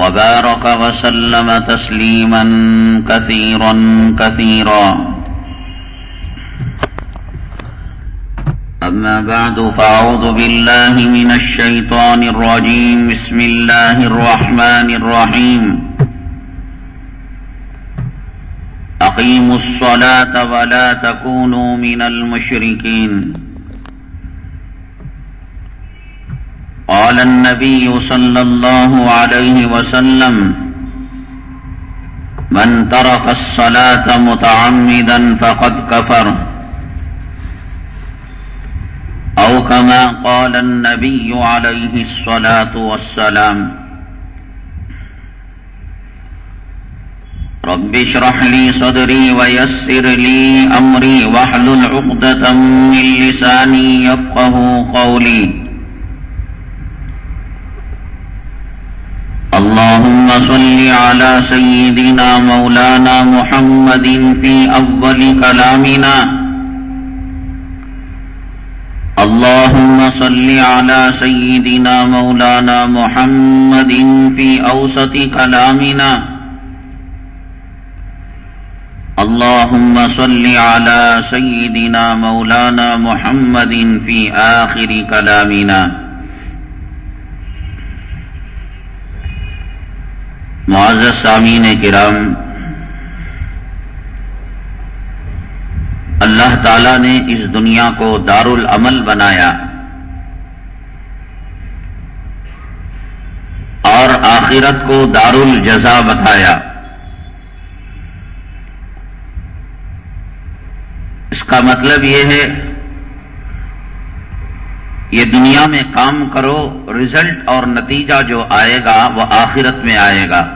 وبارك وسلم تسليما كثيرا كثيرا. أما بعد فأعوذ بالله من الشيطان الرجيم. بسم الله الرحمن الرحيم. أقيموا الصلاة ولا تكونوا من المشركين. قال النبي صلى الله عليه وسلم من ترك الصلاة متعمدا فقد كفر. أو كما قال النبي عليه الصلاة والسلام رب اشرح لي صدري ويسر لي أمري واحلل عقدة من لساني يفقه قولي. اللهم صل على سيدنا مولانا محمد في أول كلامنا. اللهم صل على سيدنا مولانا محمد في أوسط كلامنا. اللهم صل على سيدنا مولانا محمد في آخر كلامنا. معزز سامین کرام، اللہ تعالی نے اس دنیا کو دار العمل بنایا اور آخرت کو دار الجزا بتایا۔ اس کا مطلب یہ ہے، یہ دنیا میں کام کرو رزلٹ اور نتیجہ جو آئے گا وہ آخرت میں آئے گا۔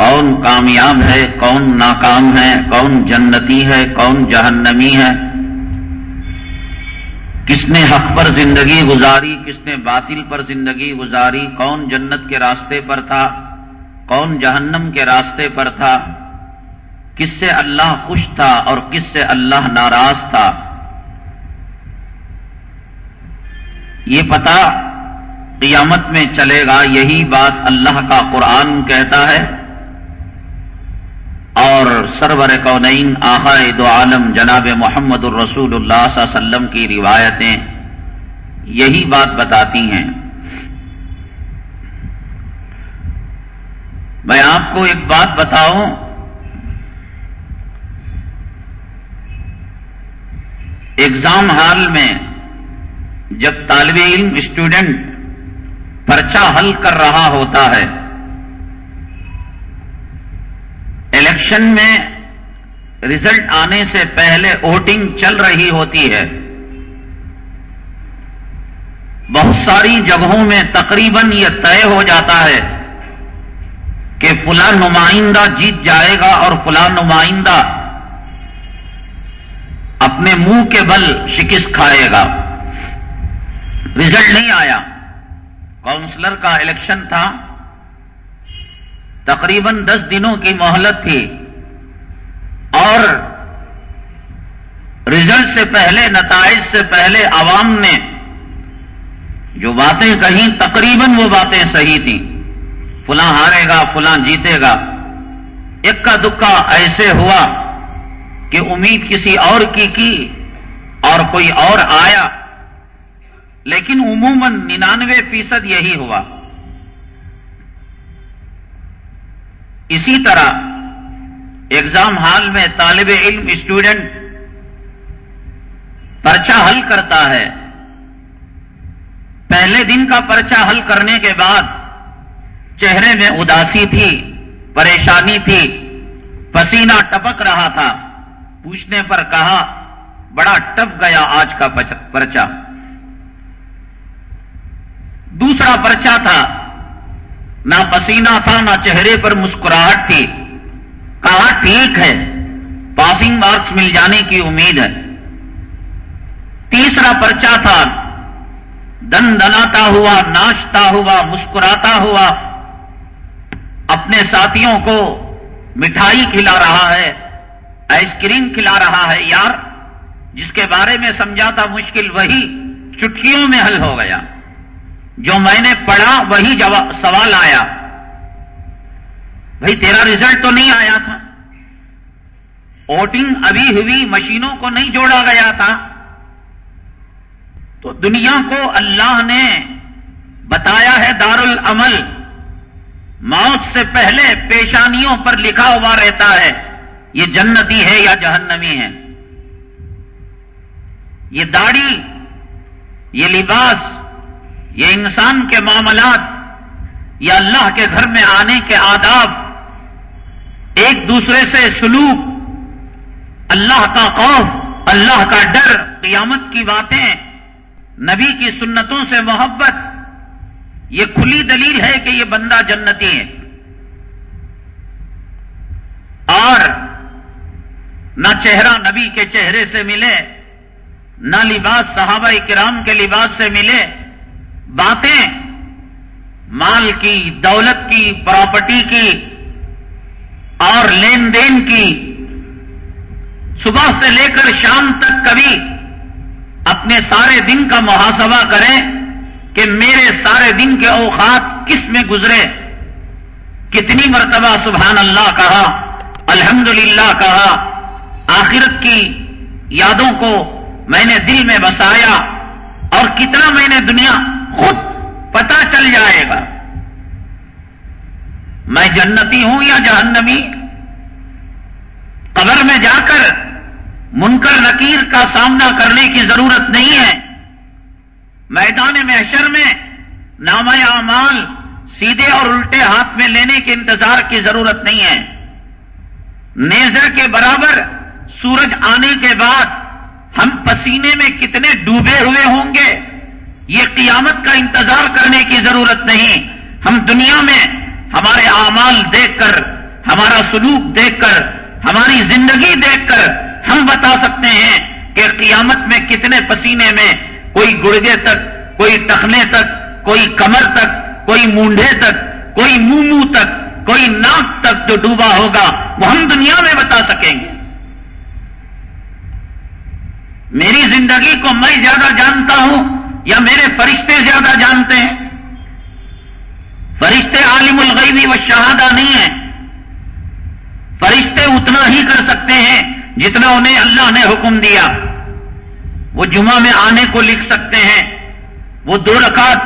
کون کامیاب ہے، کون ناکام ہے، کون جنتی ہے، کون جہنمی ہے۔ کس نے حق پر زندگی گزاری، کس نے باطل پر زندگی گزاری، کون جنت کے راستے پر تھا، کون جہنم کے راستے پر تھا۔ کس سے اللہ خوش تھا اور کس سے اللہ ناراض تھا۔ یہ پتا قیامت میں چلے گا، یہی بات اللہ کا قرآن کہتا ہے۔ اور سرور کونین آخائے دو عالم جناب محمد الرسول اللہ صلی اللہ علیہ وسلم کی روایتیں یہی بات بتاتی ہیں۔ میں آپ کو ایک بات بتاؤں۔ ایگزام ہال میں جب طالب علم اسٹوڈنٹ پرچہ حل کر رہا ہوتا ہے الیکشن میں رزلٹ آنے سے پہلے ووٹنگ چل رہی ہوتی ہے۔ بہت ساری جگہوں میں تقریباً یہ طے ہو جاتا ہے کہ فلاں نمائندہ جیت جائے گا اور فلاں نمائندہ اپنے منہ کے بل شکست کھائے گا۔ رزلٹ نہیں آیا۔ کاؤنسلر کا الیکشن تھا۔ تقریباً دس دنوں کی مہلت تھی اور رزلٹ سے پہلے، نتائج سے پہلے عوام نے جو باتیں کہیں، تقریباً وہ باتیں صحیح تھیں۔ فلاں ہارے گا، فلاں جیتے گا۔ اکا دکا ایسے ہوا کہ امید کسی اور کی کی اور کوئی اور آیا، لیکن عموماً ننانوے فیصد یہی ہوا۔ اسی طرح ایگزام ہال میں طالب علم اسٹوڈنٹ پرچہ حل کرتا ہے۔ پہلے دن کا پرچہ حل کرنے کے بعد چہرے میں اداسی تھی، پریشانی تھی، پسینہ ٹپک رہا تھا۔ پوچھنے پر کہا، بڑا ٹپ گیا آج کا پرچہ۔ دوسرا پرچہ تھا نہ پسینہ تھا، نہ چہرے پر مسکراہٹ تھی۔ کہا، ٹھیک ہے، پاسنگ مارکس مل جانے کی امید ہے۔ تیسرا پرچہ تھا دن دناتا ہوا، ناشتا ہوا، مسکراتا ہوا۔ اپنے ساتھیوں کو مٹھائی کھلا رہا ہے، آئس کریم کھلا رہا ہے، یار، جس کے بارے میں سمجھا تھا مشکل وہی چٹکیوں میں حل ہو گیا۔ جو میں نے پڑھا وہی سوال آیا۔ بھائی تیرا ریزلٹ تو نہیں آیا تھا۔ ووٹنگ ابھی ہوئی، مشینوں کو نہیں جوڑا گیا تھا۔ تو دنیا کو اللہ نے بتایا ہے دار العمل موت سے پہلے پیشانیوں پر لکھا ہوا رہتا ہے۔ یہ جنتی ہے یا جہنمی ہے؟ یہ داڑھی، یہ لباس یہ انسان کے معاملات یہ اللہ کے گھر میں آنے کے آداب ایک دوسرے سے سلوک، اللہ کا خوف، اللہ کا ڈر، قیامت کی باتیں، نبی کی سنتوں سے محبت، یہ کھلی دلیل ہے کہ یہ بندہ جنتی ہے اور نہ چہرہ نبی کے چہرے سے ملے، نہ لباس صحابہ کرام کے لباس سے ملے باتیں مال کی، دولت کی، پراپرٹی کی اور لین دین کی۔ صبح سے لے کر شام تک کبھی اپنے سارے دن کا محاسبہ کریں کہ میرے سارے دن کے اوقات کس میں گزرے۔ کتنی مرتبہ سبحان اللہ کہا، الحمدللہ کہا، آخرت کی یادوں کو میں نے دل میں بسایا اور کتنا میں نے دنیا خود پتا چل جائے گا۔ میں جنتی ہوں یا جہنمی؟ قبر میں جا کر منکر نکیر کا سامنا کرنے کی ضرورت نہیں ہے۔ میدان محشر میں نام اعمال سیدھے اور الٹے ہاتھ میں لینے کے انتظار کی ضرورت نہیں ہے۔ نیزر کے برابر سورج آنے کے بعد ہم پسینے میں کتنے ڈوبے ہوئے ہوں گے؟ یہ قیامت کا انتظار کرنے کی ضرورت نہیں۔ ہم دنیا میں ہمارے اعمال دیکھ کر، ہمارا سلوک دیکھ کر، ہماری زندگی دیکھ کر ہم بتا سکتے ہیں کہ قیامت میں کتنے پسینے میں کوئی گڑگے تک، کوئی ٹخنے تک، کوئی کمر تک، کوئی مونڈے تک، کوئی منہ منہ تک، کوئی ناک تک جو ڈوبا ہوگا، وہ ہم دنیا میں بتا سکیں گے۔ میری زندگی کو میں زیادہ جانتا ہوں یا میرے فرشتے زیادہ جانتے ہیں؟ فرشتے عالم الغیبی و شہادہ نہیں ہیں۔ فرشتے اتنا ہی کر سکتے ہیں جتنا انہیں اللہ نے حکم دیا۔ وہ جمعہ میں آنے کو لکھ سکتے ہیں۔ وہ دو رکعت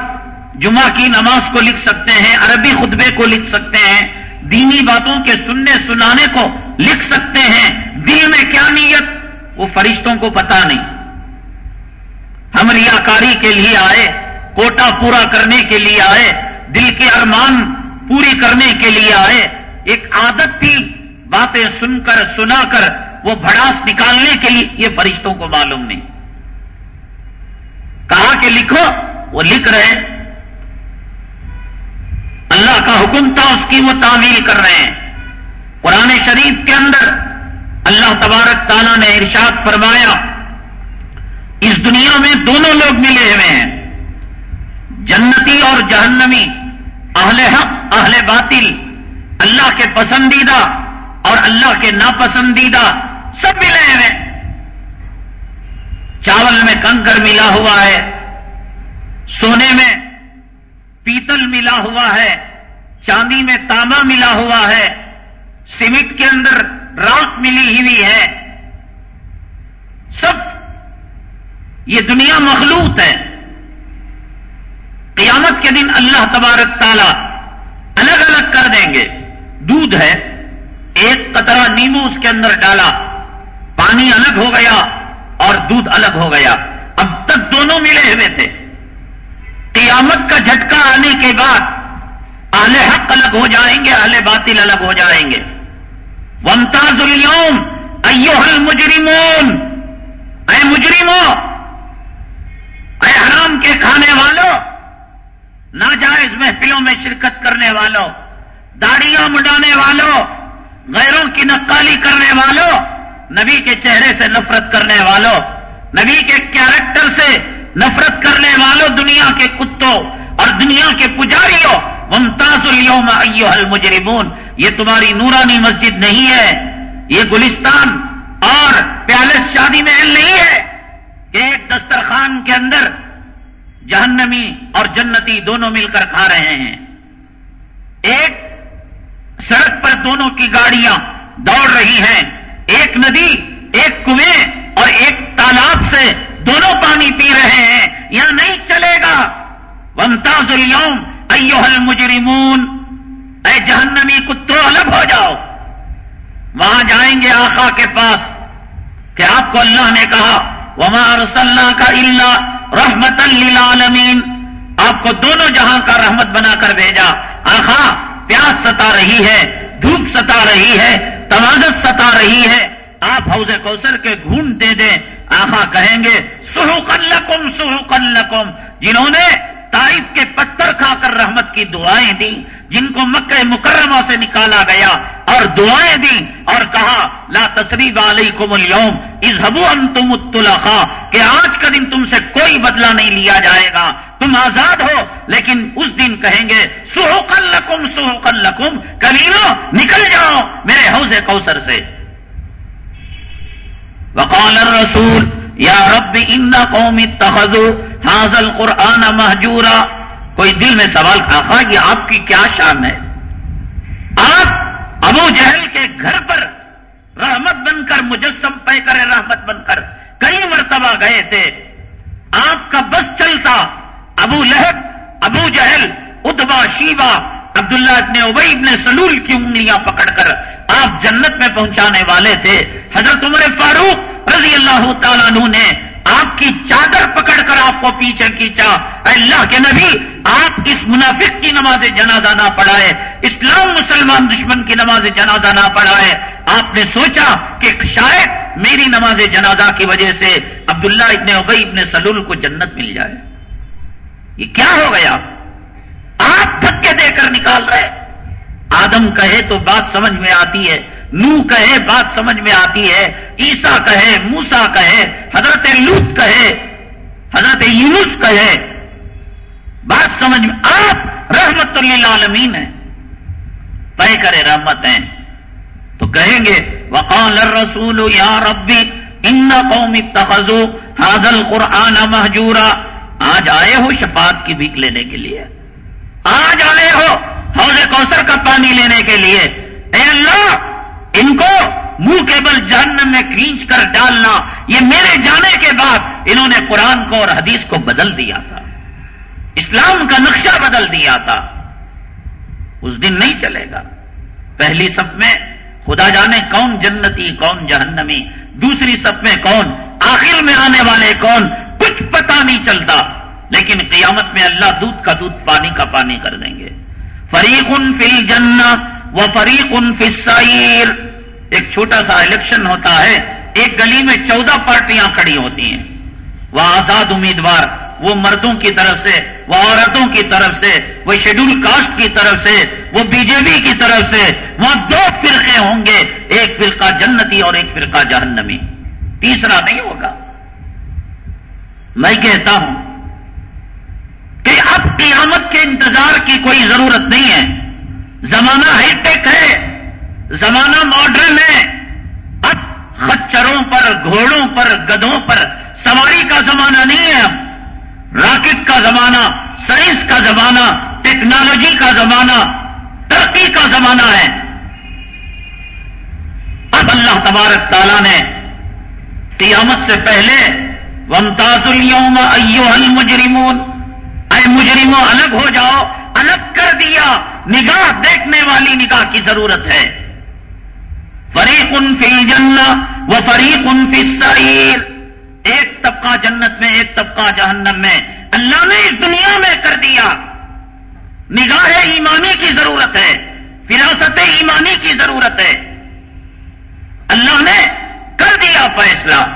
جمعہ کی نماز کو لکھ سکتے ہیں، عربی خطبے کو لکھ سکتے ہیں۔ دینی باتوں کے سننے سنانے کو لکھ سکتے ہیں۔ دل میں کیا نیت؟ وہ فرشتوں کو پتا نہیں۔ ہم ریاکاری کے لیے آئے، کوٹا پورا کرنے کے لیے آئے، دل کے ارمان پوری کرنے کے لیے آئے۔ ایک عادت تھی، باتیں سن کر، سنا کر، وہ بھڑاس نکالنے کے لیے، یہ فرشتوں کو معلوم نہیں۔ کہا کہ لکھو، وہ لکھ رہے اللہ کا حکم تھا، اس کی وہ تعمیل کر رہے ہیں۔ قرآن شریف کے اندر اللہ تبارک تعالیٰ نے ارشاد فرمایا اس دنیا میں دونوں لوگ ملے ہوئے ہیں۔ جنتی اور جہنمی، اہل حق، اہل باطل، اللہ کے پسندیدہ اور اللہ کے ناپسندیدہ سب ملے ہوئے چاول میں کنکر ملا ہوا ہے، سونے میں پیتل ملا ہوا ہے، چاندی میں تانبا ملا ہوا ہے سیمنٹ کے اندر راک ملی ہوئی ہے سب یہ دنیا مخلوط ہے۔ قیامت کے دن اللہ تبارک تعالی الگ الگ کر دیں گے۔ دودھ ہے، ایک قطرہ نیمو اس کے اندر ڈالا، پانی الگ ہو گیا اور دودھ الگ ہو گیا۔ اب تک دونوں ملے ہوئے تھے۔ قیامت کا جھٹکا آنے کے بعد اہل حق الگ ہو جائیں گے، اہل باطل الگ ہو جائیں گے۔ ومتاز اليوم ایوہ المجرمون۔ اے مجرموں حرام کے کھانے والوں، ناجائز محفلوں میں شرکت کرنے والوں، داڑیاں مڈانے والوں، غیروں کی نقالی کرنے والوں، نبی کے چہرے سے نفرت کرنے والوں، نبی کے کیریکٹر سے نفرت کرنے والوں، دنیا کے کتوں اور دنیا کے پجاریوں۔ ممتاز اليوم ایوہ المجرمون، یہ تمہاری نورانی مسجد نہیں ہے، یہ گلستان اور پیالس شادی محل نہیں ہے کہ ایک دسترخوان کے اندر جہنمی اور جنتی دونوں مل کر کھا رہے ہیں۔ ایک سڑک پر دونوں کی گاڑیاں دوڑ رہی ہیں۔ ایک ندی، ایک کنویں اور ایک تالاب سے دونوں پانی پی رہے ہیں۔ یہاں نہیں چلے گا۔ ومتاز اليوم ایوہ المجرمون۔ اے جہنمی کتوں الگ ہو جاؤ۔ وہاں جائیں گے آخا کے پاس۔ کہ آپ کو اللہ نے کہا، وما رسول کا اللہ رحمت للعالمین۔ آپ کو دونوں جہاں کا رحمت بنا کر بھیجا۔ آخا، پیاس ستا رہی ہے، دھوپ ستا رہی ہے، تمازت ستا رہی ہے۔ آپ حوض کوثر کے گھونٹ دے دیں۔ آخا کہیں گے سہو لکم سہو لکم۔ جنہوں نے تائف کے پتھر کھا کر رحمت کی دعائیں دی جن کو مکہ مکرمہ سے نکالا گیا اور دعائیں دی اور کہا، لا تصریب علیکم اليوم اذهبوا انتم الطلقاء کہ آج کا دن تم سے کوئی بدلہ نہیں لیا جائے گا۔ تم آزاد ہو، لیکن اس دن کہیں گے سوکل لکم سوکل لکم کلیلو نکل جاؤ میرے حوض کوثر سے۔ وقال الرسول یا رب ان قوم اتخذوا هذا القرآن محجورا کوئی دل میں سوال آخا یہ آپ کی کیا شان ہے؟ آپ ابو جہل کے گھر پر رحمت بن کر، مجسم پہ کرے رحمت بن کر کئی مرتبہ گئے تھے۔ آپ کا بس چلتا ابو لہب، ابو جہل، ادبا، شیبا، عبداللہ ابن ابئی ابن سلول کی انگلیاں پکڑ کر آپ جنت میں پہنچانے والے تھے۔ حضرت عمر فاروق رضی اللہ تعالیٰ نے آپ کی چادر پکڑ کر آپ کو پیچھے کھینچا۔ اللہ کے نبی، آپ اس منافق کی نماز جنازہ نہ پڑھائے، اسلام مسلمان دشمن کی نماز جنازہ نہ پڑھائے۔ آپ نے سوچا کہ شاید میری نماز جنازہ کی وجہ سے عبداللہ ابن ابئی ابن سلول کو جنت مل جائے۔ یہ کیا ہو گیا؟ آپ دھکے دے کر نکال رہے۔ آدم کہے تو بات سمجھ میں آتی ہے۔ نو کہے، بات سمجھ میں آتی ہے عیسا کہے موسا کہے، حضرت لوت کہے، حضرت یونس کہے۔ بات سمجھ میں، آپ رحمت للعالمین ہیں۔ طے کرے، رحمت ہیں۔ تو کہیں گے، وقال الرسول، یا ربی، ان قوم اتخذوا هذا القرآن مہجورا آج آئے ہو شفاعت کی بھیک لینے کے لیے۔ آج آئے ہو حوض کوثر کا پانی لینے کے لیے۔ اے اللہ ان کو منہ کے بل جہنم میں کھینچ کر ڈالنا، یہ میرے جانے کے بعد انہوں نے قرآن کو اور حدیث کو بدل دیا تھا۔ اسلام کا نقشہ بدل دیا تھا۔ اس دن نہیں چلے گا۔ پہلی سب میں خدا جانے کون جنتی، کون جہنمی، دوسری سب میں کون، آخر میں آنے والے کون، کچھ پتا نہیں چلتا۔ لیکن قیامت میں اللہ دودھ کا دودھ پانی کا پانی کر دیں گے۔ فریق ان فل جنت و فریق ان فسائر ایک چھوٹا سا الیکشن ہوتا ہے، ایک گلی میں چودہ پارٹیاں کھڑی ہوتی ہیں۔ وہ آزاد امیدوار، وہ مردوں کی طرف سے، وہ عورتوں کی طرف سے، وہ شیڈول کاسٹ کی طرف سے، وہ بی جے پی کی طرف سے، وہاں دو فرقے ہوں گے، ایک فرقہ جنتی اور ایک فرقہ جہنمی۔ تیسرا نہیں ہوگا۔ میں کہتا ہوں کہ اب قیامت کے انتظار کی کوئی ضرورت نہیں ہے۔ زمانہ ہائی ٹیک ہے، زمانہ ماڈرن ہے۔ اب خچروں پر، گھوڑوں پر گدوں پر سواری کا زمانہ نہیں ہے اب۔ راکٹ کا زمانہ، سائنس کا زمانہ، ٹیکنالوجی کا زمانہ، ترقی کا زمانہ ہے۔ اب اللہ تبارک تعالیٰ نے قیامت سے پہلے ومتاز اليوم ایوہ المجرمون۔ اے اے مجرموں، الگ ہو جاؤ، الگ کر دیا۔ نگاہ دیکھنے والی نگاہ کی ضرورت ہے۔ فریق ان فی جنہ وہ فریق ان فی سعیر ایک طبقہ جنت میں، ایک طبقہ جہنم میں۔ اللہ نے اس دنیا میں کر دیا۔ نگاہ ایمانی کی ضرورت ہے۔ فراست ایمانی کی ضرورت ہے۔ اللہ نے کر دیا فیصلہ۔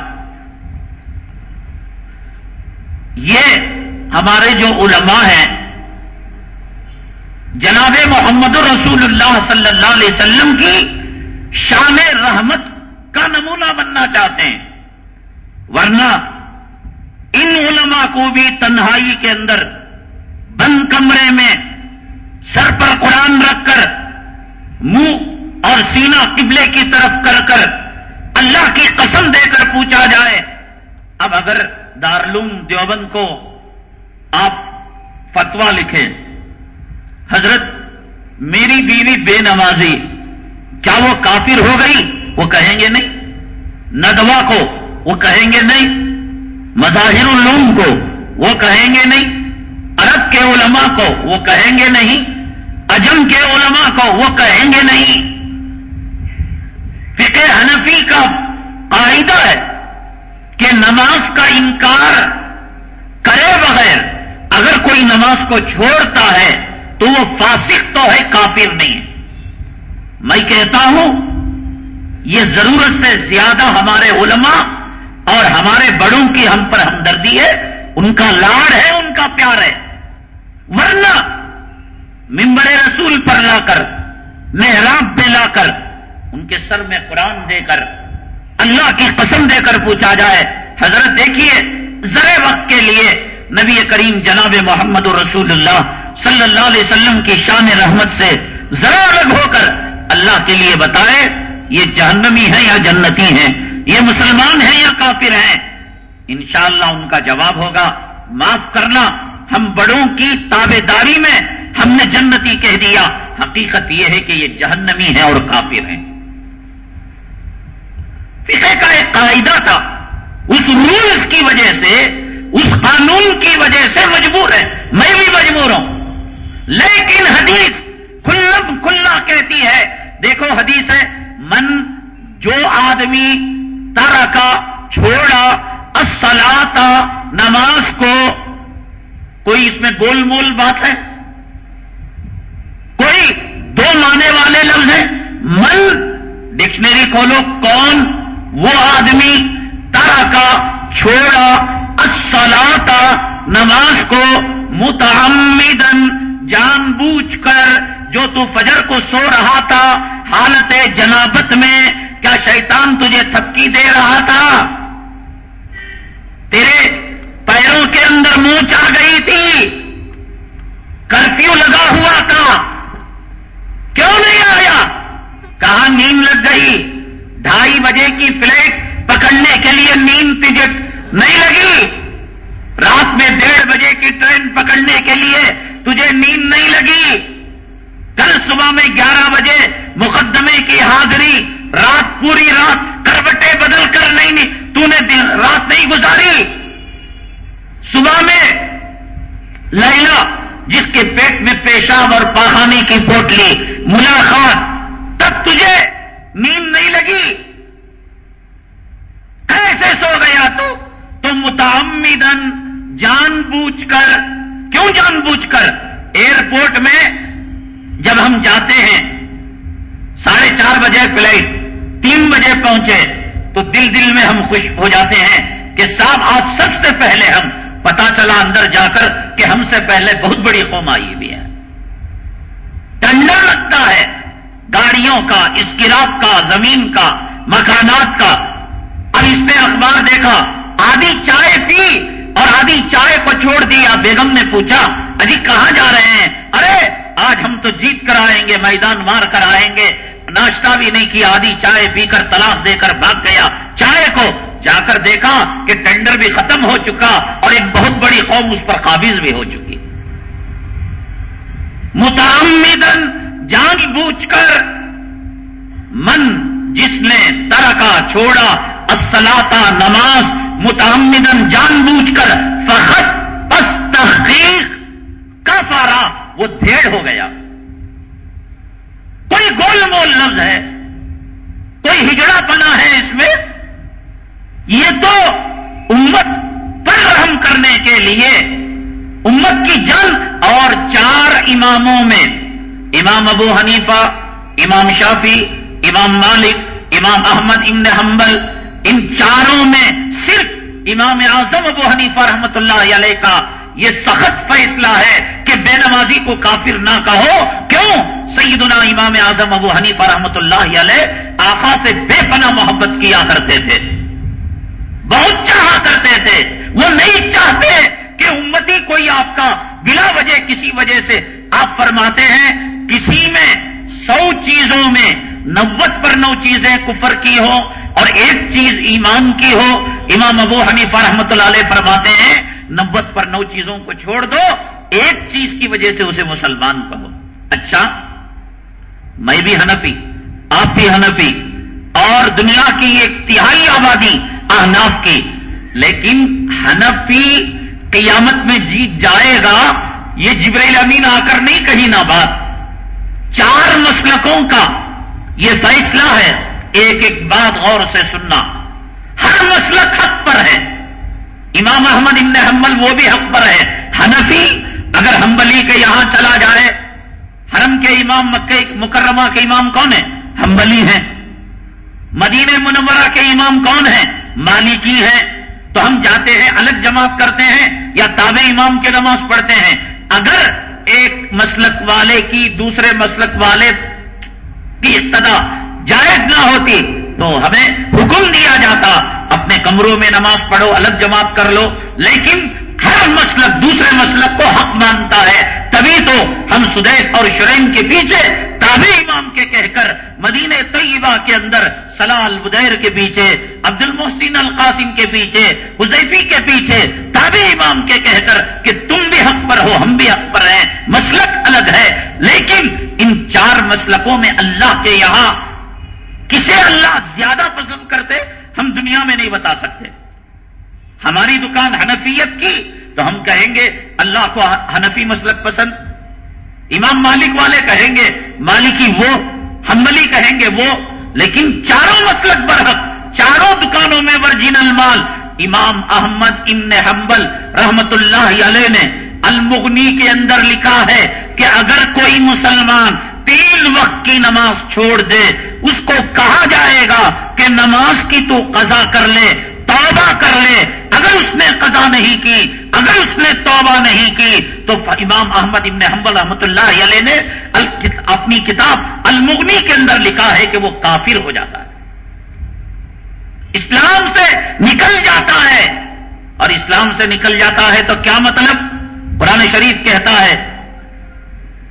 یہ ہمارے جو علماء ہیں جناب محمد رسول اللہ صلی اللہ علیہ وسلم کی شان رحمت کا نمونہ بننا چاہتے ہیں۔ ورنہ ان علماء کو بھی تنہائی کے اندر بند کمرے میں سر پر قرآن رکھ کر منہ اور سینہ قبلے کی طرف کر کر اللہ کی قسم دے کر پوچھا جائے۔ اب اگر دارلوم دیوبند کو آپ فتوا لکھیں۔ حضرت، میری بیوی بے نمازی کیا وہ کافر ہو گئی؟ وہ کہیں گے نہیں۔ ندوا کو، وہ کہیں گے نہیں۔ مظاہر العلوم کو، وہ کہیں گے نہیں۔ عرب کے علماء کو، وہ کہیں گے نہیں۔ اجم کے علماء کو، وہ کہیں گے نہیں۔ فقہ حنفی کا قاعدہ ہے کہ نماز کا انکار کرے بغیر اگر کوئی نماز کو چھوڑتا ہے تو وہ فاسق تو ہے، کافر نہیں میں کہتا ہوں، یہ ضرورت سے زیادہ ہمارے علماء اور ہمارے بڑوں کی ہم پر ہمدردی ہے۔ ان کا لاڑ ہے، ان کا پیار ہے۔ ورنہ ممبر رسول پر لا کر، محراب پہ لا کر، ان کے سر میں قرآن دے کر، اللہ کی قسم دے کر پوچھا جائے، حضرت دیکھیے ذرے وقت کے لیے نبی کریم جناب محمد رسول اللہ صلی اللہ علیہ وسلم کی شان رحمت سے ذرا الگ ہو کر اللہ کے لیے بتائے، یہ جہنمی ہیں یا جنتی ہیں؟ یہ مسلمان ہیں یا کافر ہیں؟ انشاءاللہ ان کا جواب ہوگا، معاف کرنا، ہم بڑوں کی تابے داری میں ہم نے جنتی کہہ دیا۔ حقیقت یہ ہے کہ یہ جہنمی ہے اور کافر ہیں۔ فقہ کا ایک قاعدہ تھا۔ اس رولز کی وجہ سے اس قانون کی وجہ سے مجبور ہے۔ میں بھی مجبور ہوں۔ لیکن حدیث کھلم کھلا کہتی ہے۔ دیکھو حدیث ہے، من جو آدمی تارا کا چھوڑا اصلاتا نماز کو کوئی اس میں گول مول بات ہے؟ کوئی دو مانے والے لفظ ہیں؟ من ڈکشنری کھولو، کون؟ وہ آدمی تارا کا چھوڑا اصلاتا نماز کو متعمدن جان بوجھ کر جو تو فجر کو سو رہا تھا، حالت جنابت میں کیا شیطان تجھے تھپکی دے رہا تھا؟ تیرے پیروں کے اندر مونچ آ گئی تھی، کرفیو لگا ہوا تھا۔ کیوں نہیں آیا؟ کہاں نیند لگ گئی؟ ڈھائی بجے کی فلائٹ پکڑنے کے لیے نیند ٹکٹ نہیں لگی؟ رات میں ڈیڑھ بجے کی ٹرین پکڑنے کے لیے تجھے نیند نہیں لگی؟ کل صبح میں گیارہ بجے مقدمے کی حاضری، رات پوری رات کروٹیں بدل کر نہیں تو نے رات نہیں گزاری۔ صبح میں لیلا جس کے پیٹ میں پیشاب اور پاخانے کی پوٹلی ملاقات، تب تجھے نیند نہیں لگی۔ کیسے سو گیا تو؟ تم متعمدن جان بوجھ کر، کیوں جان بوجھ کر؟ ایئرپورٹ میں جب ہم جاتے ہیں، ساڑھے چار بجے فلائٹ تین بجے پہنچے، تو دل دل میں ہم خوش ہو جاتے ہیں کہ صاحب، آج سب سے پہلے ہم پتا چلا اندر جا کر کہ ہم سے پہلے بہت بڑی قوم آئی بھی ہے۔ ٹنڈا لگتا ہے گاڑیوں کا اسکراپ کا، زمین کا، مکانات کا۔ اب اس نے اخبار دیکھا، آدھی چائے پی اور آدھی چائے کو چھوڑ دیا بیگم نے پوچھا اجی کہاں جا رہے ہیں؟ ارے، آج ہم تو جیت کر آئیں گے، میدان مار کر آئیں گے۔ ناشتہ بھی نہیں کیا، آدھی چائے پی کر طلاق دے کر بھاگ گیا۔ چائے کو جا کر دیکھا کہ ٹینڈر بھی ختم ہو چکا اور ایک بہت بڑی قوم اس پر قابض بھی ہو چکی۔ متعمدن جان بوجھ کر من جس نے طرح کا چھوڑا السلاتا نماز متعمدن جان بوجھ کر فخط پس تحقیق کا پارا وہ دھیڑ ہو گیا۔ کوئی گول مول لفظ ہے، کوئی ہجڑا پنا ہے اس میں، یہ تو امت پر رحم کرنے کے لیے امت کی جان اور چار اماموں میں، امام ابو حنیفہ، امام شافی امام مالک، امام احمد ابن حنبل ان چاروں میں صرف امام اعظم ابو حنیفہ رحمت اللہ علیہ کا یہ سخت فیصلہ ہے کہ بے نمازی کو کافر نہ کہو۔ کیوں؟ سیدنا امام اعظم ابو حنیفہ رحمت اللہ علیہ آقا سے بے پناہ محبت کیا کرتے تھے۔ بہت چاہا کرتے تھے۔ وہ نہیں چاہتے کہ امتی کوئی آپ کا بلا وجہ کسی وجہ سے آپ فرماتے ہیں۔ کسی میں سو چیزوں میں نوت پر نو چیزیں کفر کی ہو اور ایک چیز ایمان کی ہو، امام ابو حنیفہ رحمت اللہ علیہ فرماتے ہیں، نوت پر نو چیزوں کو چھوڑ دو، ایک چیز کی وجہ سے اسے مسلمان کہو۔ اچھا میں بھی ہنفی آپ بھی ہنفی اور دنیا کی ایک تہائی آبادی احناف کی۔ لیکن ہنفی قیامت میں جیت جائے گا، یہ جبریل امین آ کر نہیں کہیں نہ بات۔ چار مسلکوں کا یہ فیصلہ ہے، ایک ایک بات غور سے سننا۔ ہر مسلک حق پر ہے۔ امام احمد ابن حنبل وہ بھی حق پر ہے۔ حنفی اگر حنبلی کے یہاں چلا جائے، حرم کے امام، مکہ مکرمہ کے امام کون ہے حنبلی ہیں۔ مدینہ منورہ کے امام کون ہیں؟ مالکی ہیں۔ تو ہم جاتے ہیں، الگ جماعت کرتے ہیں یا تابع امام کے نماز پڑھتے ہیں۔ اگر ایک مسلک والے کی دوسرے مسلک والے کی ابتدا جائز نہ ہوتی تو ہمیں حکم دیا جاتا، اپنے کمروں میں نماز پڑھو، الگ جماعت کر لو، لیکن ہر مسلک، دوسرے مسلک کو حق مانتا ہے۔ تبھی تو ہم سدیش اور شرین کے پیچھے تابع امام کے کہہ کر مدینہ طیبہ کے اندر صلاح البدیر کے پیچھے عبد المحسین القاسم کے پیچھے حزیفی کے پیچھے تابع امام کے کہہ کر کہ تم بھی حق پر ہو، ہم بھی حق پر ہیں، مسلک الگ ہے، لیکن ان چار مسلکوں میں اللہ کے یہاں کسے اللہ زیادہ پسند کرتے ہم دنیا میں نہیں بتا سکتے۔ ہماری دکان حنفیت کی، تو ہم کہیں گے اللہ کو حنفی مسلک پسند، امام مالک والے کہیں گے مالکی وہ حملی کہیں گے وہ، لیکن چاروں مسلک برحق، چاروں دکانوں میں ورجن المال، امام احمد ابن حنبل رحمت اللہ علیہ نے المغنی کے اندر لکھا ہے کہ اگر کوئی مسلمان تین وقت کی نماز چھوڑ دے، اس کو کہا جائے گا کہ نماز کی تو قضا کر لے، توبہ کر لے، اگر اس نے قضا نہیں کی اگر اس نے توبہ نہیں کی، تو امام احمد ابن حنبل رحمۃ اللہ علیہ نے اپنی کتاب المغنی کے اندر لکھا ہے کہ وہ کافر ہو جاتا ہے۔ اسلام سے نکل جاتا ہے۔ اور اسلام سے نکل جاتا ہے تو کیا مطلب؟ قرآن شریف کہتا ہے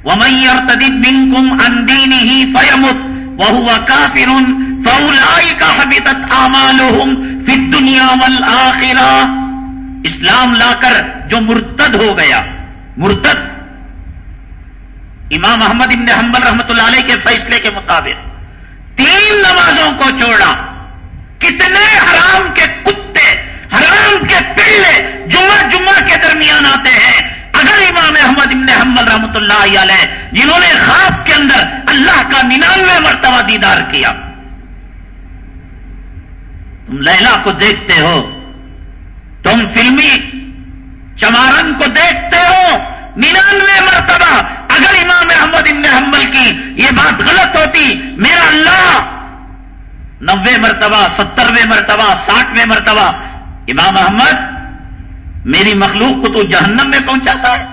وہ میئر تدیب بن کم اندینی ہی فیمت وہ کافر فولائی کا حبیطت آمال دنیا اسلام لا کر جو مرتد ہو گیا، مرتد۔ امام محمد ابن حنبل رحمت اللہ علیہ کے فیصلے کے مطابق تین نمازوں کو چھوڑا۔ کتنے حرام کے کتے، حرام کے پلے جمعہ جمعہ کے درمیان آتے ہیں۔ اگر امام احمد ابن حنبل رحمت اللہ علیہ، جنہوں نے خواب کے اندر اللہ کا ننانوے مرتبہ دیدار کیا۔ تم لیلا کو دیکھتے ہو تم فلمی چمارن کو دیکھتے ہو، ننانوے مرتبہ اگر امام احمد ابن حنبل کی یہ بات غلط ہوتی، میرا اللہ، نوے مرتبہ، سترویں مرتبہ، ساٹھویں مرتبہ، امام احمد میری مخلوق کو تو جہنم میں پہنچاتا ہے۔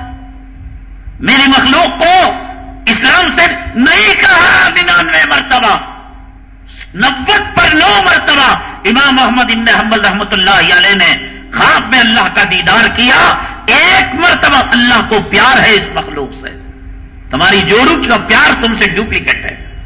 میری مخلوق کو اسلام سے نہیں کہا، ننانوے مرتبہ نبت پر نو مرتبہ امام محمد ابن حمد رحمت اللہ علیہ نے خواب میں اللہ کا دیدار کیا، ایک مرتبہ اللہ کو پیار ہے اس مخلوق سے۔ تمہاری جوڑوں کا پیار تم سے ڈپلیکیٹ ہے۔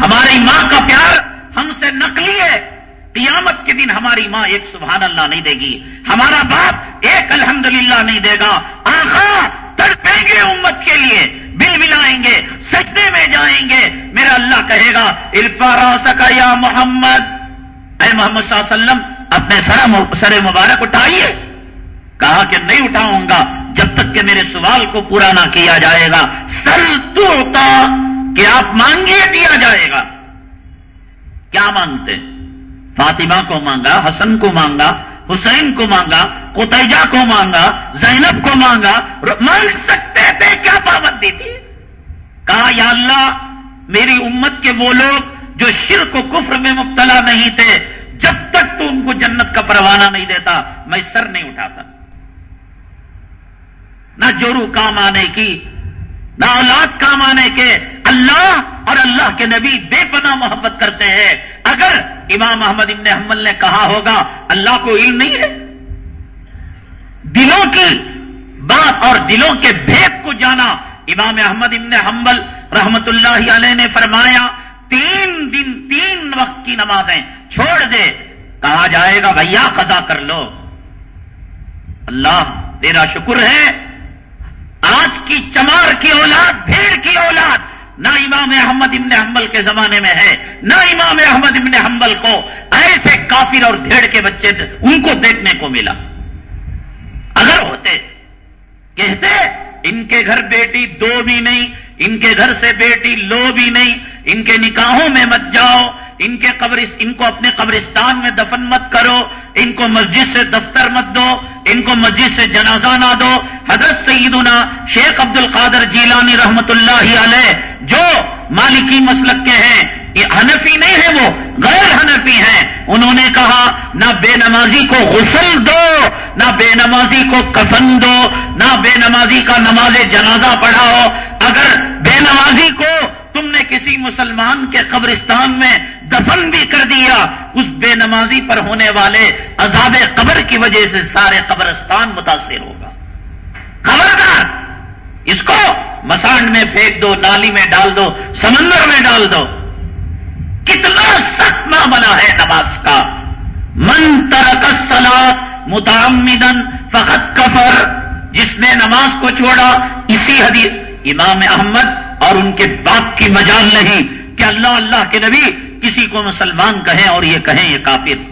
ہماری ماں کا پیار ہم سے نقلی ہے۔ قیامت کے دن ہماری ماں ایک سبحان اللہ نہیں دے گی۔ ہمارا باپ ایک الحمدللہ نہیں دے گا۔ آخا تڑپیں گے امت کے لیے، بل ملائیں گے، سجدے میں جائیں گے۔ میرا اللہ کہے گا ارفا سکا یا محمد۔ اے محمد صلی اللہ علیہ وسلم اپنے سر مبارک اٹھائیے۔ کہا کہ نہیں اٹھاؤں گا، جب تک کہ میرے سوال کو پورا نہ کیا جائے گا۔ سل تو کہ آپ مانگیے دیا جائے گا۔ کیا مانگتے؟ فاطمہ کو مانگا، حسن کو مانگا، حسین کو مانگا قطیجہ کو مانگا، زینب کو مانگا۔ مانگ سکتے تھے، کیا پابندی تھی؟ کہا، یا اللہ، میری امت کے وہ لوگ جو شرک و کفر میں مبتلا نہیں تھے تو ان کو جنت کا پروانہ نہیں دیتا، میں سر نہیں اٹھاتا۔ نہ جورو کام آنے کی، نہ اولاد کام آنے کے۔ اللہ اور اللہ کے نبی بے پناہ محبت کرتے ہیں۔ اگر امام احمد ابن حمل نے کہا ہوگا، اللہ کو علم نہیں ہے۔ دلوں کی بات اور دلوں کے بھید کو جانا۔ امام احمد ابن حنبل رحمت اللہ علیہ نے فرمایا، تین دن تین وقت کی نمازیں، چھوڑ دے۔ کہا جائے گا، بھیا، قضا کر لو۔ اللہ تیرا شکر ہے۔ آج کی چمار کی اولاد، بھیڑ کی اولاد نہ امام احمد ابن حنبل کے زمانے میں ہے، نہ امام احمد ابن حنبل کو ایسے کافر اور بھیڑ کے بچے ان کو دیکھنے کو ملا۔ اگر ہوتے، کہتے، ان کے گھر بیٹی دو بھی نہیں، ان کے گھر سے بیٹی لو بھی نہیں، ان کے نکاحوں میں مت جاؤ۔ ان کے قبر ان کو اپنے قبرستان میں دفن مت کرو، ان کو مسجد سے دفتر مت دو، ان کو مسجد سے جنازہ نہ دو۔ حضرت سیدنا شیخ عبد القادر جیلانی رحمت اللہ علیہ، جو مالکی مسلک کے ہیں، یہ حنفی نہیں ہے وہ، غیر حنفی ہیں۔ انہوں نے کہا، نہ بے نمازی کو غسل دو، نہ بے نمازی کو کفن دو، نہ بے نمازی کا نماز جنازہ پڑھاؤ۔ اگر بے نمازی کو تم نے کسی مسلمان کے قبرستان میں دفن بھی کر دیا۔ اس بے نمازی پر ہونے والے عذاب قبر کی وجہ سے سارے قبرستان متاثر ہوگا۔ خبردار! اس کو مسانڈ میں پھینک دو، نالی میں ڈال دو، سمندر میں ڈال دو۔ کتنا سخت بنا ہے نماز کا۔ من ترک سلاد متعمدن فقط کفر۔ جس نے نماز کو چھوڑا، اسی حدیث امام احمد اور ان کے باپ کی مجال نہیں کہ اللہ اللہ کے نبی کسی کو مسلمان کہیں اور یہ کہیں یہ کافر.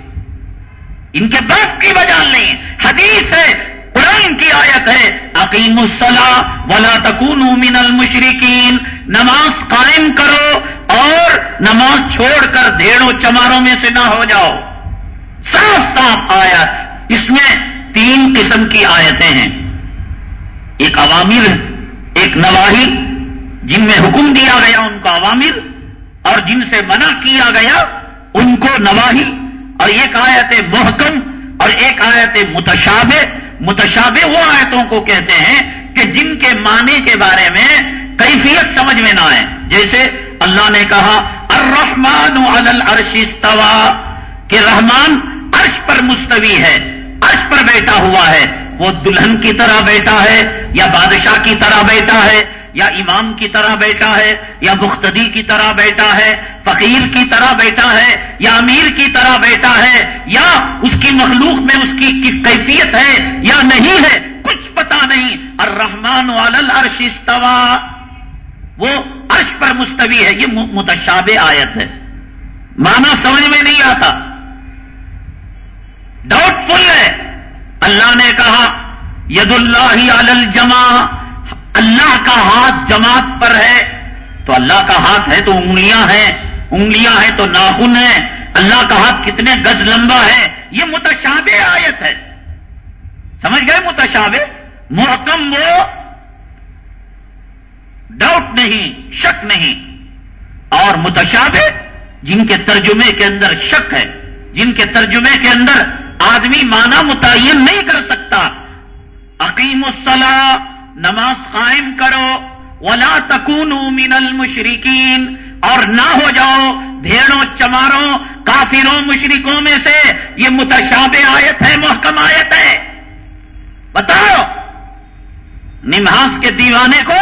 ان کے باپ کی وجہ نہیں. حدیث ہے، قرآن کی آیت ہے عقیم الصلاح ولا تکون من المشرقین نماز قائم کرو اور نماز چھوڑ کر ڈھیڑوں چماروں میں سے نہ ہو جاؤ. صاف صاف آیت. اس میں تین قسم کی آیتیں ہیں. ایک عوامر، ایک نواحی جن میں حکم دیا گیا ان کو عوامر اور جن سے منع کیا گیا، ان کو نواحی اور ایک آیت محکم اور ایک آیت متشابہ متشابہ وہ آیتوں کو کہتے ہیں کہ جن کے معنی کے بارے میں کیفیت سمجھ میں نہ آئے۔ جیسے اللہ نے کہا، الرحمن علی العرش استوا کہ رحمان عرش پر مستوی ہے، عرش پر بیٹھا ہوا ہے۔ وہ دلہن کی طرح بیٹھا ہے یا بادشاہ کی طرح بیٹھا ہے۔ یا امام کی طرح بیٹا ہے، یا مختدی کی طرح بیٹا ہے، فقیر کی طرح بیٹا ہے، یا امیر کی طرح بیٹا ہے، یا اس کی مخلوق میں اس کی کیفیت ہے یا نہیں ہے، کچھ پتا نہیں۔ الرحمن والل عرش استوا وہ عرش پر مستوی ہے، یہ متشاب آیت ہے۔ مانا سمجھ میں نہیں آتا۔ ڈاؤٹ فل ہے۔ اللہ نے کہا ید اللہ علی جمع اللہ کا ہاتھ جماعت پر ہے تو اللہ کا ہاتھ ہے تو انگلیاں ہیں انگلیاں ہیں تو ناخن ہے اللہ کا ہاتھ کتنے گز لمبا ہے، یہ متشابہ آیت ہے۔ سمجھ گئے متشابہ؟ محکم وہ ڈاؤٹ نہیں، شک نہیں۔ اور متشابہ جن کے ترجمے کے اندر شک ہے، جن کے ترجمے کے اندر آدمی مانا متعین نہیں کر سکتا۔ عقیم الصلاح نماز قائم کرو، ولا تکون من المشرقین اور نہ ہو جاؤ بھیڑوں، چماروں، کافروں، مشرکوں میں سے یہ متشاب آیت ہے، محکم آیت ہے۔ بتاؤ، نماز کے دیوانے کو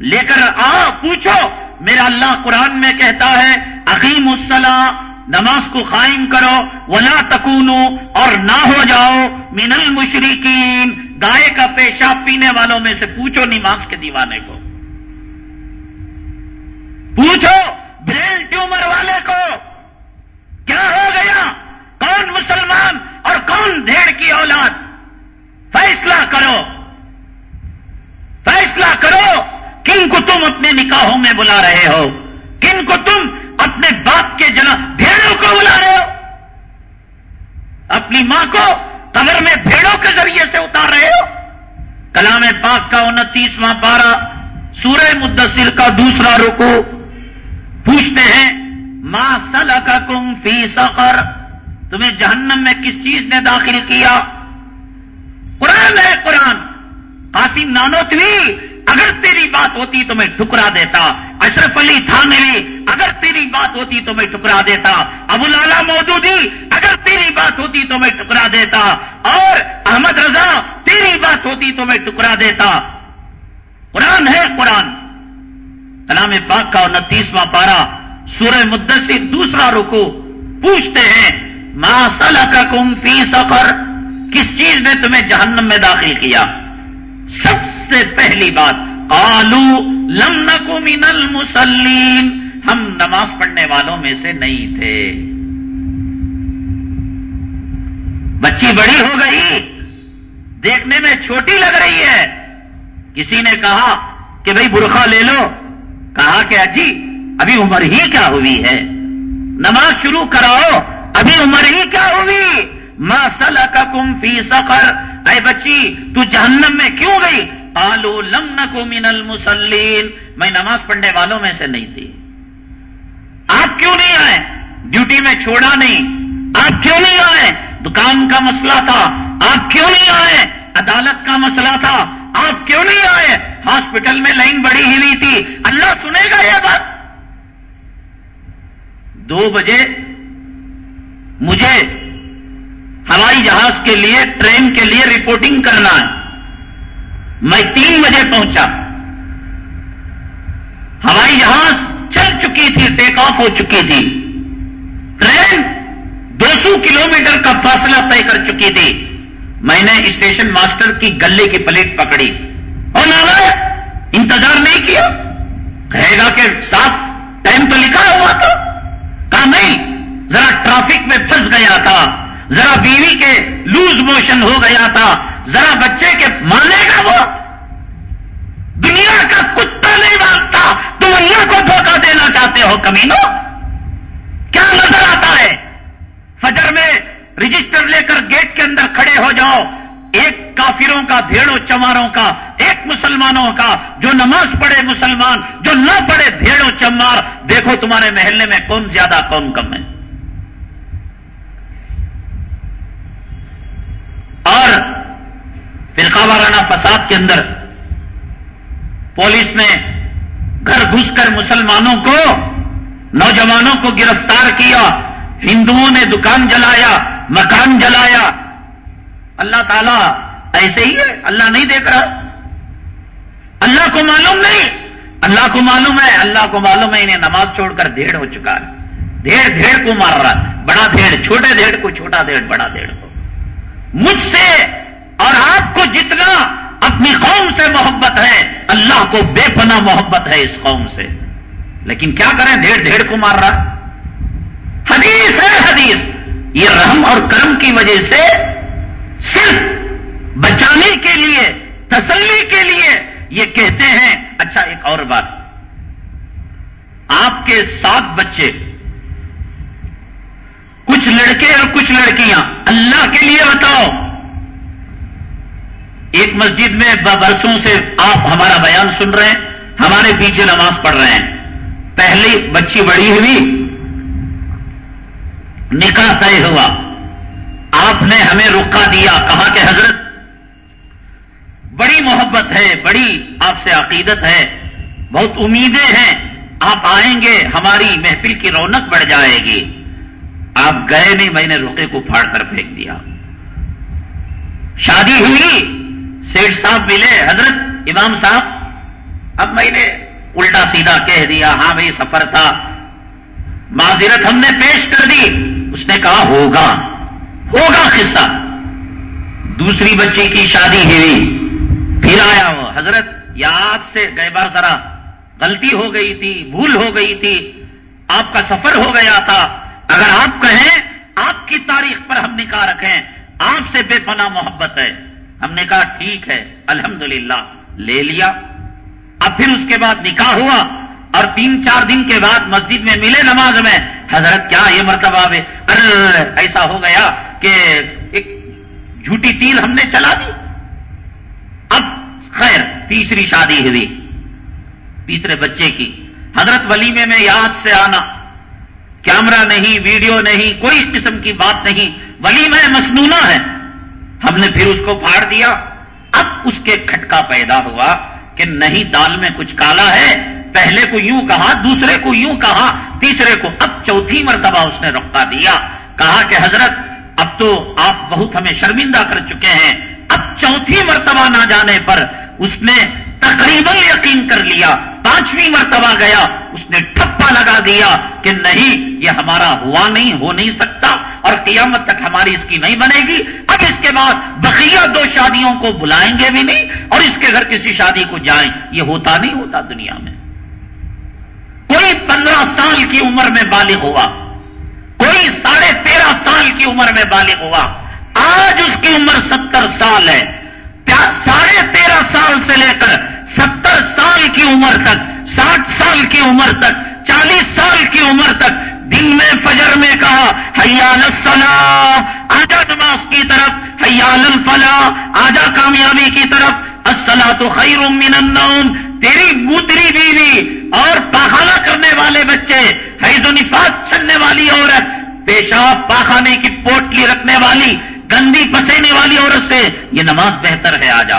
لے کر آ پوچھو۔ میرا اللہ قرآن میں کہتا ہے عقیم السلام نماز کو قائم کرو، ولا تکونو اور نہ ہو جاؤ من المشرقین گائے کا پیشاب پینے والوں میں سے پوچھو نماز کے دیوانے کو۔ پوچھو برین ٹیومر والے کو، کیا ہو گیا؟ کون مسلمان اور کون بھیڑ کی اولاد؟ فیصلہ کرو۔ فیصلہ کرو کن کو تم اپنے نکاحوں میں بلا رہے ہو؟ کن کو تم اپنے باپ کے جنا بھیڑوں کو بلا رہے ہو؟ اپنی ماں کو قبر میں بھیڑوں کے ذریعے سے اتار رہے ہو؟ کلام پاک کا انتیسواں پارا سورہ مدثر کا دوسرا رکو پوچھتے ہیں ماں سل کا کم فی سفر تمہیں جہنم میں کس چیز نے داخل کیا؟ قرآن ہے قرآن۔ قاسم نانوتوی اگر تیری بات ہوتی تو میں ٹکرا دیتا۔ اشرف علی تھانوی، اگر تیری بات ہوتی تو میں ٹکرا دیتا۔ ابو لالا مودودی اگر تیری بات ہوتی تو میں ٹکرا دیتا اور احمد رضا، تیری بات ہوتی تو میں ٹکرا دیتا۔ قرآن ہے قرآن۔ کلام پاک کا انتیسواں پارا سورہ مدثر، دوسرا رکو پوچھتے ہیں ماں کا کم فی سفر کس چیز نے تمہیں جہنم میں داخل کیا؟ سب سے پہلی بات آلو لم نکو من المسلیم ہم نماز پڑھنے والوں میں سے نہیں تھے۔ بچی بڑی ہو گئی۔ دیکھنے میں چھوٹی لگ رہی ہے۔ کسی نے کہا کہ بھائی برخا لے لو۔ کہا کہ اجی، ابھی عمر ہی کیا ہوئی ہے؟ نماز شروع کراؤ، ابھی عمر ہی کیا ہوئی؟ ماں سل کم فی سفر اے بچی، تو جہنم میں کیوں گئی؟ آلو لم نکو من المسلین۔ میں نماز پڑھنے والوں میں سے نہیں تھی۔ آپ کیوں نہیں آئے؟ ڈیوٹی میں چھوڑا نہیں۔ آپ کیوں نہیں آئے؟ دکان کا مسئلہ تھا، آپ کیوں نہیں آئے؟ عدالت کا مسئلہ تھا، آپ کیوں نہیں آئے؟ ہاسپٹل میں لائن بڑی ہوئی تھی۔ اللہ سنے گا یہ بات۔ دو بجے مجھے ہوائی جہاز کے لیے، ٹرین کے لیے رپورٹنگ کرنا ہے۔ میں تین بجے پہنچا۔ ہوائی جہاز چل چکی تھی ٹیک آف ہو چکی تھی۔ ٹرین دو سو کلو میٹر کا فاصلہ طے کر چکی تھی۔ میں نے اسٹیشن ماسٹر کی گلے کی پلیٹ پکڑی۔ اور نہ انتظار نہیں کیا۔ کہے گا کہ صاحب، ٹائم تو لکھا ہوا تھا۔ کہا، نہیں، ذرا ٹرافک میں پھنس گیا تھا۔ ذرا بیوی کے لوز موشن ہو گیا تھا۔ ذرا بچے کے مانے گا وہ۔ دنیا کا کتا نہیں مانتا تم اللہ کو دھوکہ دینا چاہتے ہو، کمینو؟ کیا نظر آتا ہے؟ فجر میں رجسٹر لے کر گیٹ کے اندر کھڑے ہو جاؤ۔ ایک کافروں کا، بھیڑوں، چماروں کا، ایک مسلمانوں کا، جو نماز پڑھے مسلمان، جو نہ پڑھے بھیڑوں، چمار۔ دیکھو تمہارے محلے میں کون زیادہ، کون کم ہے۔ اور فرقہ وارانہ فساد کے اندر پولیس نے گھر گھس کر مسلمانوں کو، نوجوانوں کو گرفتار کیا۔ ہندوؤں نے دکان جلایا، مکان جلایا۔ اللہ تعالیٰ ایسے ہی ہے، اللہ نہیں دیکھ رہا۔ اللہ کو معلوم نہیں۔ اللہ کو معلوم ہے، اللہ کو معلوم ہے، انہیں نماز چھوڑ کر دھیڑ ہو چکا ہے۔ دھیڑ دھیڑ کو مار رہا بڑا دھیڑ، چھوٹے دھیڑ کو چھوٹا دھیڑ، بڑا دھیڑ کو۔ مجھ سے اور آپ کو جتنا اپنی قوم سے محبت ہے، اللہ کو بے پناہ محبت ہے اس قوم سے۔ لیکن کیا کریں؟ دھیڑ دھیڑ کو مار رہا حدیث ہے حدیث۔ یہ رحم اور کرم کی وجہ سے صرف بچانے کے لیے، تسلی کے لیے یہ کہتے ہیں۔ اچھا ایک اور بات۔ آپ کے سات بچے، کچھ لڑکے اور کچھ لڑکیاں، اللہ کے لیے بتاؤ۔ ایک مسجد میں برسوں سے آپ ہمارا بیان سن رہے ہیں، ہمارے پیچھے نماز پڑھ رہے ہیں۔ پہلی بچی بڑی ہوئی نکاح طے ہوا۔ آپ نے ہمیں رکا دیا۔ کہا کہ حضرت، بڑی محبت ہے، بڑی آپ سے عقیدت ہے، بہت امیدیں ہیں۔ آپ آئیں گے، ہماری محفل کی رونق بڑھ جائے گی۔ آپ گئے نہیں، میں نے رکے کو پھاڑ کر پھینک دیا۔ شادی ہوئی سیٹ صاحب ملے۔ حضرت امام صاحب، اب میں نے الٹا سیدھا کہہ دیا ہاں بھائی، سفر تھا۔ معذرت ہم نے پیش کر دی۔ اس نے کہا، ہوگا۔ ہوگا قصہ۔ دوسری بچی کی شادی ہوئی۔ پھر آیا وہ حضرت، یاد سے گئے بار ذرا۔ غلطی ہو گئی تھی، بھول ہو گئی تھی۔ آپ کا سفر ہو گیا تھا۔ اگر آپ کہیں، آپ کی تاریخ پر ہم نکاح رکھیں۔ آپ سے بے پناہ محبت ہے۔ ہم نے کہا، ٹھیک ہے، الحمدللہ۔ لے لیا۔ اب پھر اس کے بعد نکاح ہوا۔ اور تین چار دن کے بعد مسجد میں ملے نماز میں۔ حضرت کیا یہ مرتبہ میں ارے ایسا ہو گیا کہ ایک جھوٹی تیل ہم نے چلا دی۔ اب خیر، تیسری شادی ہوئی، تیسرے بچے کی۔ حضرت ولیمے میں یاد سے آنا۔ کیمرہ نہیں، ویڈیو نہیں، کوئی قسم کی بات نہیں۔ ولیمہ مسنونہ ہے۔ ہم نے پھر اس کو پھاڑ دیا۔ اب اس کے کھٹکا پیدا ہوا کہ نہیں، دال میں کچھ کالا ہے۔ پہلے کو یوں کہا، دوسرے کو یوں کہا۔ تیسرے کو اب چوتھی مرتبہ اس نے رقبہ دیا۔ کہا کہ حضرت، اب تو آپ بہت ہمیں شرمندہ کر چکے ہیں۔ اب چوتھی مرتبہ نہ جانے پر اس نے تقریباً یقین کر لیا۔ پانچویں مرتبہ گیا، اس نے ٹھپا لگا دیا کہ نہیں، یہ ہمارا ہوا نہیں، ہو نہیں سکتا اور قیامت تک ہماری اس کی نہیں بنے گی۔ اب اس کے بعد بقیہ دو شادیوں کو بلائیں گے بھی نہیں اور اس کے گھر کسی شادی کو جائیں۔ یہ ہوتا نہیں ہوتا دنیا میں۔ کوئی پندرہ سال کی عمر میں بالغ ہوا، کوئی ساڑھے تیرہ سال کی عمر میں بالغ ہوا۔ آج اس کی عمر ستر سال ہے۔ ساڑھے تیرہ سال سے لے کر ستر سال کی عمر تک، ساٹھ سال کی عمر تک، چالیس سال کی عمر تک دن میں فجر میں کہا حیال السلام آجا نماز کی طرف حیال الفلا آجا کامیابی کی طرف السلح تو خیر من النوم تیری بوتری بیوی اور پاخانہ کرنے والے بچے حید و نفاس چھننے والی عورت، پیشاب پاخانے کی پوٹلی رکھنے والی، گندی پسینے والی عورت سے یہ نماز بہتر ہے، آجا۔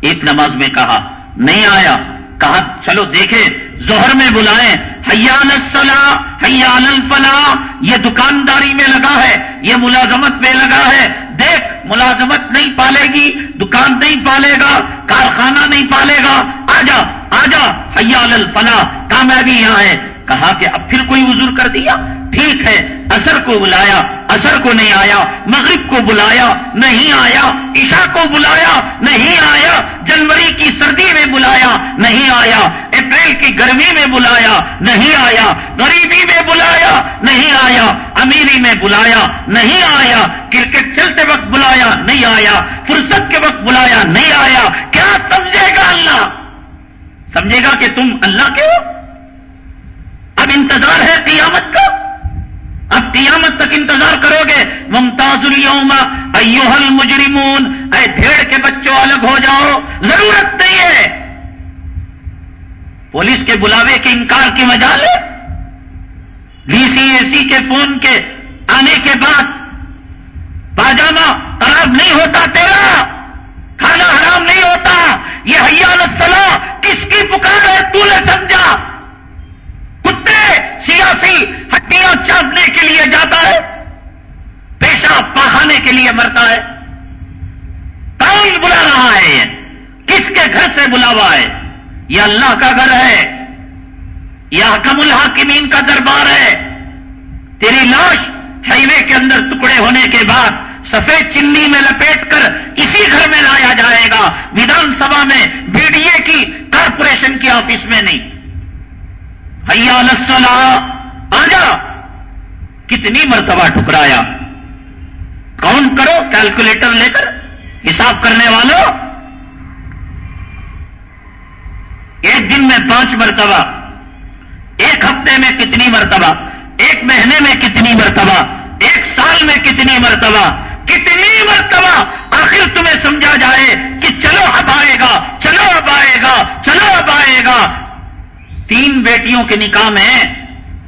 ایک نماز میں کہا، نہیں آیا۔ کہا، چلو دیکھے زہر میں بلائیں۔ حیان الصلاح، حیان الفلاح، یہ دکانداری میں لگا ہے، یہ ملازمت میں لگا ہے۔ دیکھ، ملازمت نہیں پالے گی، دکان نہیں پالے گا، کارخانہ نہیں پالے گا۔ آجا آجا حیال الفلاح، کامیابی یہاں ہے۔ کہا کہ اب پھر کوئی وزور کر دیا؟ ٹھیک ہے، اثر کو بلایا، اثر کو نہیں آیا، مغرب کو بلایا، نہیں آیا، عشاء کو بلایا، نہیں آیا، جنوری کی سردی میں بلایا، نہیں آیا، اپریل کی گرمی میں بلایا، نہیں آیا، غریبی میں بلایا، نہیں آیا امیری میں بلایا، نہیں آیا، کرکٹ چلتے وقت بلایا، نہیں آیا، فرصت کے وقت بلایا، نہیں آیا، کیا سمجھے گا اللہ؟ سمجھے گا کہ تم اللہ کے ہو؟ اب انتظار ہے قیامت کا؟ اب قیامت تک انتظار کرو گے۔ ممتاز اليوم ایوہ المجرمون، اے بھیڑ کے بچوں، الگ ہو جاؤ۔ ضرورت نہیں ہے۔ پولیس کے بلاوے کے انکار کی مجال ہے ڈی سی اے سی کے فون کے آنے کے بعد پاجامہ خراب نہیں ہوتا تیرا۔ کھانا حرام نہیں ہوتا۔ یہ حیال الصلاح کس کی پکار ہے؟ تو نے سمجھا۔ کتے، سیاسی، ہڈیاں چاپنے کے لیے جاتا ہے۔ پیشہ پہانے کے لیے مرتا ہے۔ کون بلا رہا ہے؟ کس کے گھر سے بلاوا ہے؟ یہ اللہ کا گھر ہے۔ یہ حکم الحاکمین کا دربار ہے۔ تیری لاش ہائی وے کے اندر ٹکڑے ہونے کے بعد سفید چنی میں لپیٹ کر اسی گھر میں لایا جائے گا۔ ودھان سبھا میں بی ڈی اے کی کارپوریشن کی آفس میں نہیں۔ حیا آ جا کتنی مرتبہ ٹھکرایا کون کرو کیلکولیٹر لے کر حساب کرنے والوں ایک دن میں پانچ مرتبہ۔ ایک ہفتے میں کتنی مرتبہ۔ ایک مہینے میں کتنی مرتبہ۔ ایک سال میں کتنی مرتبہ۔ کتنی مرتبہ آخر تمہیں سمجھا جائے کہ چلو اب آئے گا، چلو اب آئے گا، چلو اب آئے گا۔ تین بیٹیوں کے نکاح میں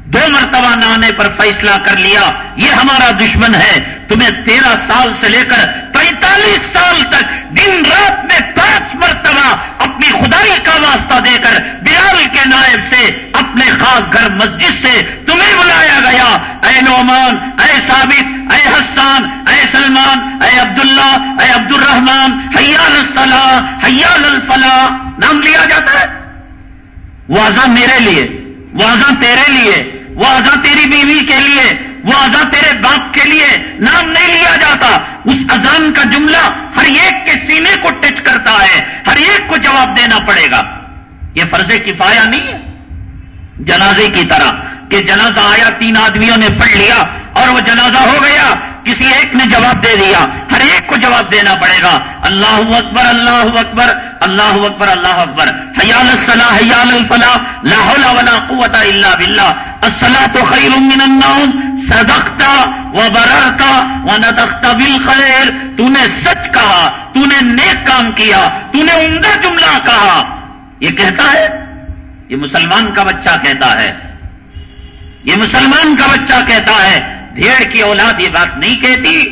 دو مرتبہ نہ آنے پر فیصلہ کر لیا، یہ ہمارا دشمن ہے۔ تمہیں تیرہ سال سے لے کر پینتالیس سال تک دن رات میں پانچ مرتبہ اپنی خدائی کا واسطہ دے کر بلال کے نائب سے، اپنے خاص گھر مسجد سے تمہیں بلایا گیا۔ اے نعمان، اے ثابت اے حسان، اے سلمان، اے عبداللہ، اے عبد الرحمان حیال الصلاح، حیال الفلاح، نام لیا جاتا ہے۔ وہ میرے لیے وہ تیرے لیے وہ تیری بیوی کے لیے وہ تیرے باپ کے لیے نام نہیں لیا جاتا۔ اس اذان کا جملہ ہر ایک کے سینے کو ٹچ کرتا ہے، ہر ایک کو جواب دینا پڑے گا۔ یہ فرض کفایا نہیں ہے۔ جنازے کی طرح کہ جنازہ آیا، تین آدمیوں نے پڑھ لیا اور وہ جنازہ ہو گیا، کسی ایک نے جواب دے دیا۔ ہر ایک کو جواب دینا پڑے گا۔ اللہ اکبر اللہ اکبر اللہ اکبر اللہ اکبر۔ حیال الصلاح، حیال الفلاح، لا حول ولا قوت الا باللہ۔ الصلاح تو خیر من النوم صدقتا و بررتا بالخیر۔ تو نے سچ کہا تو نے نیک کام کیا تو نے عمدہ جملہ کہا۔ یہ کہتا ہے، یہ مسلمان کا بچہ کہتا ہے۔ یہ مسلمان کا بچہ کہتا ہے۔ بھیڑ کی اولاد یہ بات نہیں کہتی۔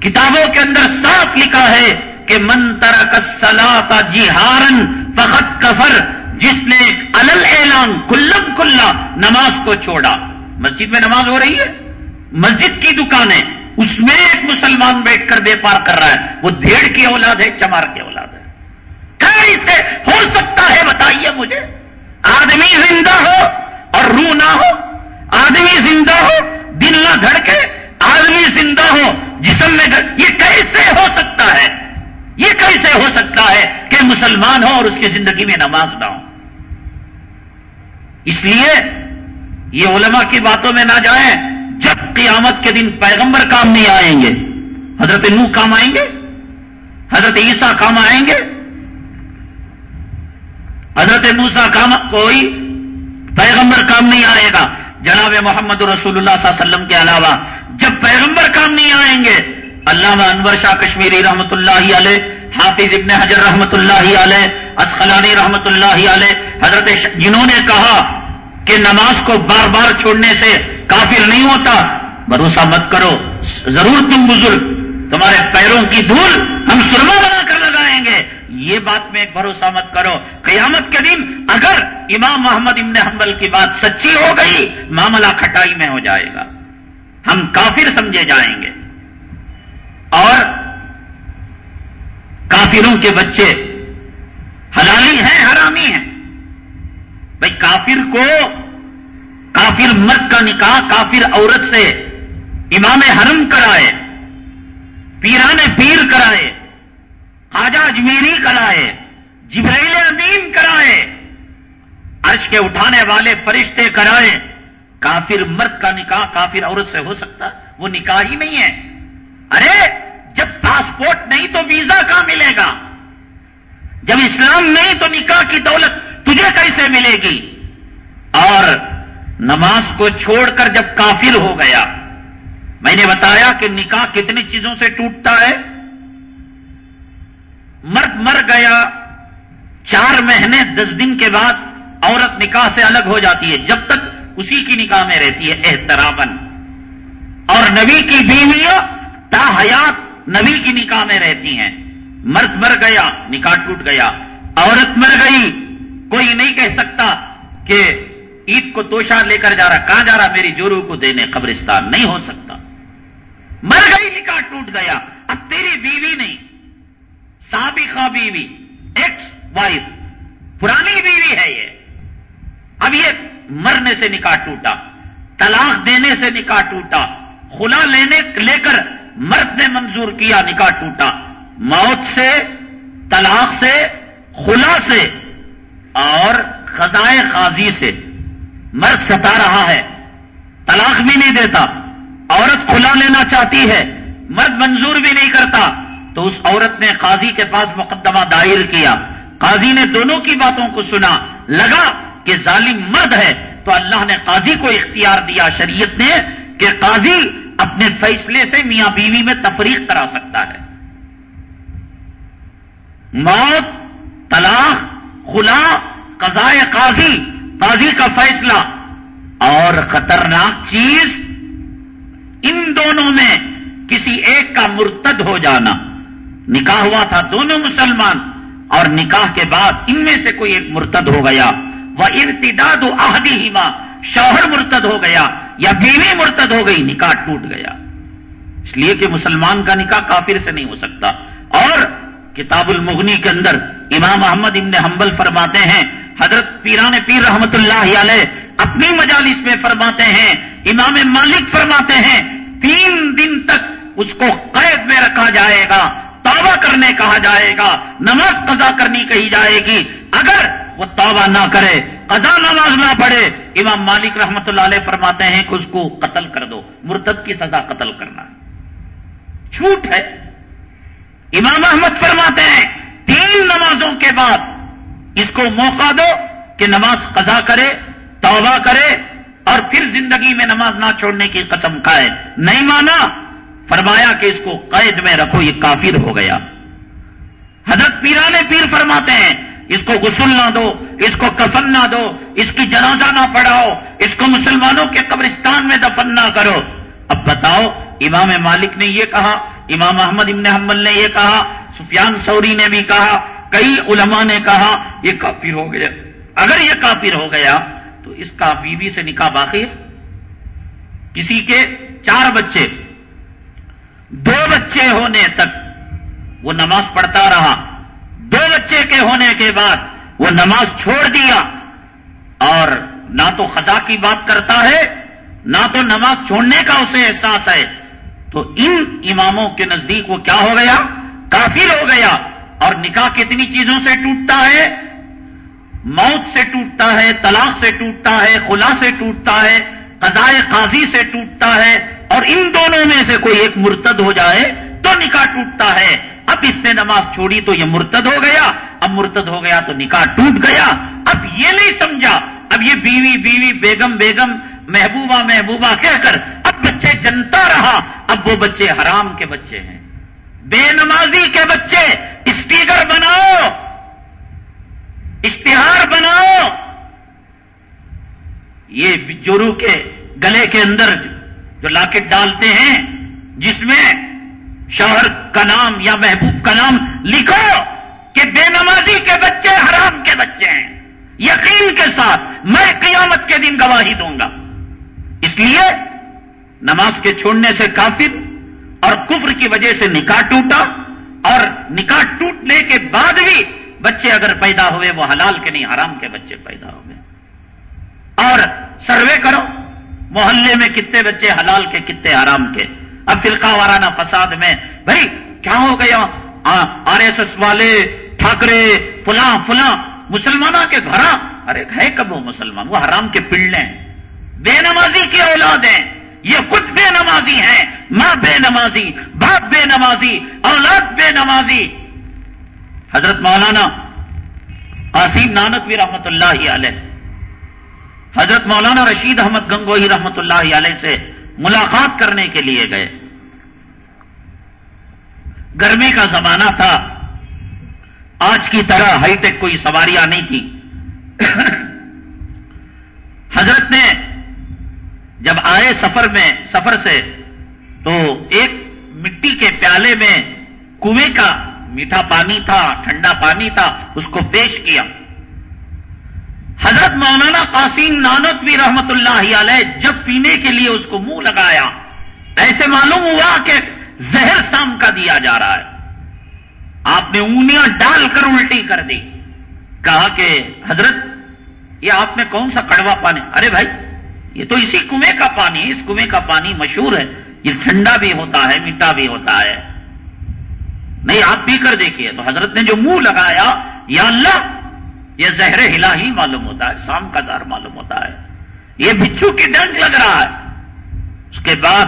کتابوں کے اندر صاف لکھا ہے کہ من ترک کا جی ہارن فخت کفر، جس نے الل اعلان، کلم کلا نماز کو چھوڑا۔ مسجد میں نماز ہو رہی ہے، مسجد کی دکانیں اس میں ایک مسلمان بیٹھ کر بے پار کر رہا ہے۔ وہ بھیڑ کی اولاد ہے، چمار کی اولاد ہے۔ کیسے ہو سکتا ہے بتائیے مجھے؟ آدمی زندہ ہو اور روح نہ ہو؟ آدمی زندہ ہو دل نہ دھڑکے، آدمی زندہ ہو، جسم میں یہ کیسے ہو سکتا ہے؟ یہ کیسے ہو سکتا ہے کہ مسلمان ہو اور اس کی زندگی میں نماز نہ ہو اس لیے یہ علماء کی باتوں میں نہ جائیں، جب قیامت کے دن پیغمبر کام نہیں آئیں گے، حضرت نو کام آئیں گے، حضرت عیسیٰ کام آئیں گے، حضرت موسا کام، کوئی پیغمبر کام نہیں آئے گا۔ جناب محمد رسول اللہ صلی اللہ علیہ وسلم کے علاوہ جب پیغمبر کام نہیں آئیں گے، علامہ انور شاہ کشمیری رحمۃ اللہ علیہ، حافظ ابن حجر رحمۃ اللہ علیہ اسخلانی رحمۃ اللہ علیہ، حضرت جنہوں نے کہا کہ نماز کو بار بار چھوڑنے سے کافر نہیں ہوتا، بھروسہ مت کرو، ضرور تم بزرگ تمہارے پیروں کی دھول ہم سرما بنا کر لگائیں گے۔ یہ بات میں بھروسہ مت کرو۔ قیامت کے دن اگر امام محمد ابن حنبل کی بات سچی ہو گئی، معاملہ کھٹائی میں ہو جائے گا۔ ہم کافر سمجھے جائیں گے۔ اور کافروں کے بچے حلالی ہیں، حرامی ہیں۔ بھائی کافر کو کافر مرد کا نکاح کافر عورت سے امام حرم کرائے۔ پیرانے پیر کرائے، خواجہ اجمیری کرائے، جبرائیل امین کرائے، عرش کے اٹھانے والے فرشتے کرائے۔ کافر مرد کا نکاح کافر عورت سے ہو سکتا، وہ نکاح ہی نہیں ہے۔ ارے، جب پاسپورٹ نہیں تو ویزا کہاں ملے گا؟ جب اسلام نہیں تو نکاح کی دولت تجھے کیسے ملے گی؟ اور نماز کو چھوڑ کر جب کافر ہو گیا میں نے بتایا کہ نکاح کتنی چیزوں سے ٹوٹتا ہے۔ مرد مر گیا، چار مہینے، دس دن کے بعد عورت نکاح سے الگ ہو جاتی ہے، جب تک اسی کی نکاح میں رہتی ہے احترامن اور نبی کی بیویاں تا حیات نبی کی نکاح میں رہتی ہیں۔ مرد مر گیا، نکاح ٹوٹ گیا۔ عورت مر گئی، کوئی نہیں کہہ سکتا کہ عید کو توشا لے کر جا رہا، کہاں جا رہا، میری جورو کو دینے قبرستان نہیں ہو سکتا۔ مر گئی، نکاح ٹوٹ گیا۔ اب تیری بیوی نہیں، سابقہ بیوی ایکس وائف پرانی بیوی ہے یہ۔ اب یہ مرنے سے نکاح ٹوٹا، طلاق دینے سے نکاح ٹوٹا، خلا لینے لے کر مرد نے منظور کیا، نکاح ٹوٹا۔ موت سے، طلاق سے، خلا سے اور خزائے قاضی سے۔ مرد ستا رہا ہے، طلاق بھی نہیں دیتا۔ عورت کھلا لینا چاہتی ہے، مرد منظور بھی نہیں کرتا، تو اس عورت نے قاضی کے پاس مقدمہ دائر کیا۔ قاضی نے دونوں کی باتوں کو سنا۔ لگا کہ ظالم مرد ہے۔ تو اللہ نے قاضی کو اختیار دیا، شریعت نے کہ قاضی اپنے فیصلے سے میاں بیوی میں تفریق کرا سکتا ہے۔ موت، طلاق، خلا قضائے قاضی قاضی کا فیصلہ۔ اور خطرناک چیز ان دونوں میں کسی ایک کا مرتد ہو جانا۔ نکاح ہوا تھا دونوں مسلمان، اور نکاح کے بعد ان میں سے کوئی ایک مرتد ہو گیا۔ وہ ارتداد آہدی ہی ماں شوہر مرتد ہو گیا یا بیوی مرتد ہو گئی، نکاح ٹوٹ گیا۔ اس لیے کہ مسلمان کا نکاح کافر سے نہیں ہو سکتا۔ اور کتاب المغنی کے اندر امام احمد ابن حنبل فرماتے ہیں، حضرت پیران پیر رحمت اللہ علیہ اپنی مجالس میں فرماتے ہیں امام مالک فرماتے ہیں، تین دن تک اس کو قید میں رکھا جائے گا، توبہ کرنے کہا جائے گا، نماز قضا کرنی کہی جائے گی۔ اگر وہ توبہ نہ کرے، قضا نماز نہ پڑھے، امام مالک رحمت اللہ علیہ فرماتے ہیں کہ اس کو قتل کر دو مرتب کی سزا قتل کرنا۔ جھوٹ ہے۔ امام احمد فرماتے ہیں، تین نمازوں کے بعد اس کو موقع دو کہ نماز قضا کرے، توبہ کرے اور پھر زندگی میں نماز نہ چھوڑنے کی قسم کھائے۔ نہیں مانا؟ فرمایا کہ اس کو قید میں رکھو، یہ کافر ہو گیا۔ حضرت پیرانے پیر فرماتے ہیں، اس کو غسل نہ دو، اس کو کفن نہ دو، اس کی جنازہ نہ پڑھاؤ، اس کو مسلمانوں کے قبرستان میں دفن نہ کرو۔ اب بتاؤ، امام مالک نے یہ کہا، امام احمد ابن حمل نے یہ کہا، سفیان سوری نے بھی کہا، کئی علماء نے کہا، یہ کافر ہو گیا۔ اگر یہ کافر ہو گیا تو اس کا بیوی سے نکاح باقی کسی کے چار بچے، دو بچے ہونے تک وہ نماز پڑھتا رہا۔ دو بچے کے ہونے کے بعد وہ نماز چھوڑ دیا۔ اور نہ تو خزا کی بات کرتا ہے، نہ تو نماز چھوڑنے کا اسے احساس ہے۔ تو ان اماموں کے نزدیک وہ کیا ہو گیا؟ کافر ہو گیا۔ اور نکاح کتنی چیزوں سے ٹوٹتا ہے؟ موت سے ٹوٹتا ہے، طلاق سے ٹوٹتا ہے، خلا سے ٹوٹتا ہے قضائے قاضی سے ٹوٹتا ہے، اور ان دونوں میں سے کوئی ایک مرتد ہو جائے تو نکاح ٹوٹتا ہے۔ اب اس نے نماز چھوڑی تو یہ مرتد ہو گیا، اب مرتد ہو گیا تو نکاح ٹوٹ گیا۔ اب یہ نہیں سمجھا، اب یہ بیوی بیوی، بیگم بیگم، محبوبہ محبوبہ کہہ کر اب بچے جنتا رہا۔ اب وہ بچے حرام کے بچے ہیں۔ بے نمازی کے بچے، اسپیکر بناؤ۔ اشتہار بناؤ۔ یہ بجورو کے گلے کے اندر جو لاکٹ ڈالتے ہیں، جس میں شوہر کا نام یا محبوب کا نام لکھو کہ بے نمازی کے بچے حرام کے بچے ہیں۔ یقین کے ساتھ میں قیامت کے دن گواہی دوں گا۔ اس لیے نماز کے چھوڑنے سے کافر اور کفر کی وجہ سے نکاح ٹوٹا اور نکاح ٹوٹنے کے بعد بھی بچے اگر پیدا ہوئے، وہ حلال کے نہیں، حرام کے بچے پیدا ہوئے۔ اور سروے کرو، محلے میں کتنے بچے حلال کے، کتنے حرام کے۔ اب فرقہ وارانہ فساد میں، بھائی، کیا ہو گیا؟ آر ایس ایس والے ٹھاکرے، فلاں فلاں، مسلمانوں کے گھر۔ ارے، ہے کب وہ مسلمان؟ وہ حرام کے پلڑے ہیں۔ بے نمازی کی اولاد ہیں۔ یہ خود بے نمازی ہیں۔ ماں بے نمازی، باپ بے نمازی، اولاد بے نمازی۔ حضرت مولانا قاسم نانک رحمت اللہ علیہ۔ حضرت مولانا رشید احمد گنگوئی رحمت اللہ علیہ سے ملاقات کرنے کے لیے گئے۔ گرمی کا زمانہ تھا۔ آج کی طرح ہائی ٹیک کوئی سواریاں نہیں تھی حضرت نے جب آئے سفر میں، سفر سے، تو ایک مٹی کے پیالے میں کنویں کا میٹھا پانی تھا، ٹھنڈا پانی تھا، اس کو پیش کیا۔ حضرت مولانا قاسم نانک بھی رحمت اللہ علیہ جب پینے کے لیے اس کو منہ لگایا، ایسے معلوم ہوا کہ زہر سام کا دیا جا رہا ہے۔ آپ نے اونیاں ڈال کر الٹی کر دی۔ کہا کہ حضرت، یہ آپ میں کون سا کڑوا پانی؟ ارے بھائی، یہ تو اسی کنویں کا پانی اس کنویں کا پانی مشہور ہے۔ یہ ٹھنڈا بھی ہوتا ہے، میٹھا بھی ہوتا ہے۔ نہیں، آپ پی کر دیکھیے۔ تو حضرت نے جو منہ لگایا، یا اللہ، یہ زہر ہلا ہی معلوم ہوتا ہے، شام کا زہر معلوم ہوتا ہے۔ یہ بچھو کی ڈنک لگ رہا ہے۔ اس کے بعد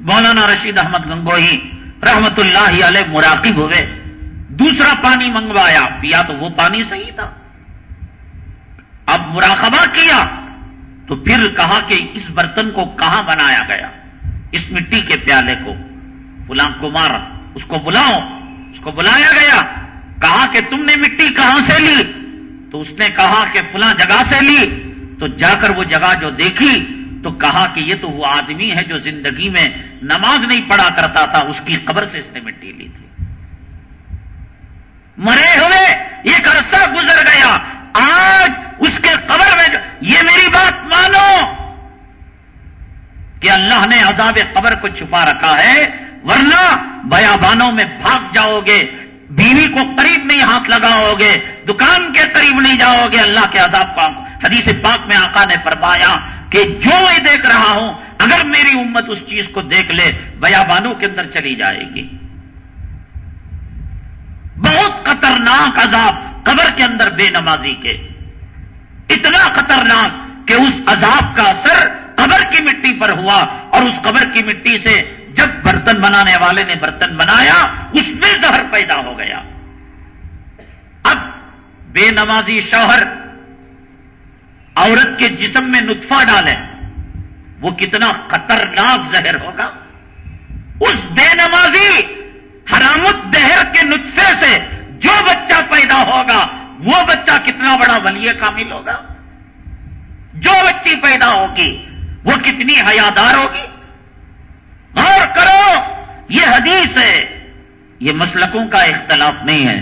مولانا رشید احمد گنگوئی رحمت اللہ علیہ مراقب ہوئے۔ دوسرا پانی منگوایا۔ پیا تو وہ پانی صحیح تھا۔ اب مراقبہ کیا۔ تو پھر کہا کہ اس برتن کو کہاں بنایا گیا؟ اس مٹی کے پیالے کو۔ فلاں کو مارا اس کو بلاؤ، اس کو بلایا گیا۔ کہا کہ تم نے مٹی کہاں سے لی؟ تو اس نے کہا کہ فلاں جگہ سے لی۔ تو جا کر وہ جگہ جو دیکھی، تو کہا کہ یہ تو وہ آدمی ہے جو زندگی میں نماز نہیں پڑھا کرتا تھا، اس کی قبر سے اس نے مٹی لی تھی۔ مرے ہوئے ایک عرصہ گزر گیا۔ آج اس کے قبر میں یہ میری بات مانو۔ کہ اللہ نے عذاب قبر کو چھپا رکھا ہے ورنہ بیابانوں میں بھاگ جاؤ گے بیوی کو قریب نہیں ہاتھ لگاؤ گے دکان کے قریب نہیں جاؤ گے اللہ کے عذاب کا حدیث پاک میں آقا نے فرمایا کہ جو میں دیکھ رہا ہوں، اگر میری امت اس چیز کو دیکھ لے، بیابانوں کے اندر چلی جائے گی۔ بہت خطرناک عذاب قبر کے اندر بے نمازی کے۔ اتنا خطرناک کہ اس عذاب کا اثر قبر کی مٹی پر ہوا اور اس قبر کی مٹی سے جب برتن بنانے والے نے برتن بنایا، اس میں زہر پیدا ہو گیا۔ اب بے نمازی شوہر عورت کے جسم میں نطفہ ڈالے وہ کتنا خطرناک زہر ہوگا۔ اس بے نمازی حرامت دہر کے نطفے سے جو بچہ پیدا ہوگا، وہ بچہ کتنا بڑا ولی کامل ہوگا۔ جو بچی پیدا ہوگی، وہ کتنی حیادار ہوگی۔ غور کرو، یہ حدیث ہے۔ یہ مسلکوں کا اختلاف نہیں ہے۔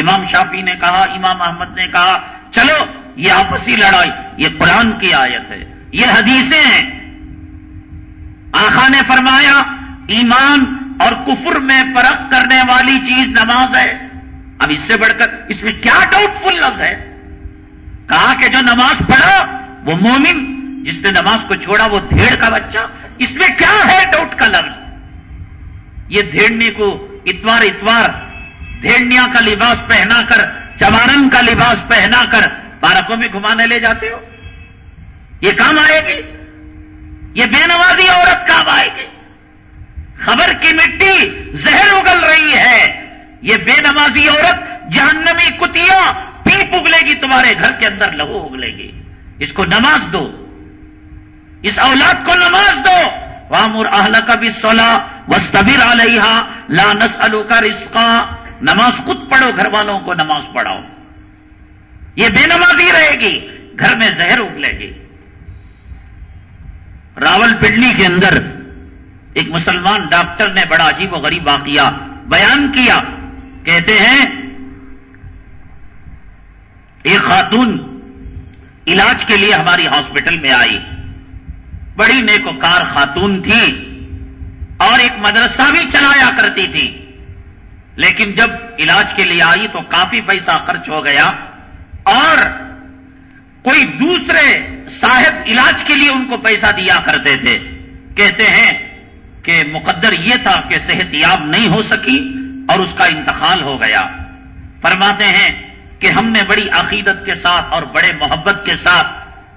امام شافی نے کہا، امام احمد نے کہا، چلو، یہ آپسی لڑائی، یہ قرآن کی آیت ہے۔ یہ حدیثیں ہیں۔ آخا نے فرمایا، ایمان اور کفر میں فرق کرنے والی چیز نماز ہے۔ اب اس سے بڑھ کر، اس میں کیا ڈاؤٹ فل لفظ ہے؟ کہا کہ جو نماز پڑھا، وہ مومن، جس نے نماز کو چھوڑا، وہ دھیڑ کا بچہ۔ اس میں کیا ہے ڈاؤٹ کا لفظ؟ یہ دھیڑنے کو اتوار اتوار دھیڑنیا کا لباس پہنا کر چمارن کا لباس پہنا کر پارکوں میں گھمانے لے جاتے ہو؟ یہ کام آئے گی؟ یہ بے نوازی عورت کام آئے گی؟ خبر کی مٹی زہر اگل رہی ہے۔ یہ بے نمازی عورت جہنمی کتیاں پیپ اگلے گی، تمہارے گھر کے اندر لہو اگلے گی۔ اس کو نماز دو۔ اس اولاد کو نماز دو۔ وامر اہل کا بھی سولہ وسطبر علیہ لانس الو کا نماز خود پڑھو، گھر والوں کو نماز پڑھاؤ۔ یہ بے نمازی رہے گی، گھر میں زہر اگلے گی۔ راول پنڈلی کے اندر ایک مسلمان ڈاکٹر نے بڑا عجیب و غریب واقعہ بیان کیا۔ کہتے ہیں، ایک خاتون علاج کے لیے ہماری ہاسپٹل میں آئی۔ بڑی نیکوکار خاتون تھی اور ایک مدرسہ بھی چلایا کرتی تھی لیکن جب علاج کے لیے آئی تو کافی پیسہ خرچ ہو گیا اور کوئی دوسرے صاحب علاج کے لیے ان کو پیسہ دیا کرتے تھے۔ کہتے ہیں کہ مقدر یہ تھا کہ صحت یاب نہیں ہو سکی اور اس کا انتقال ہو گیا۔ فرماتے ہیں کہ ہم نے بڑی عقیدت کے ساتھ اور بڑے محبت کے ساتھ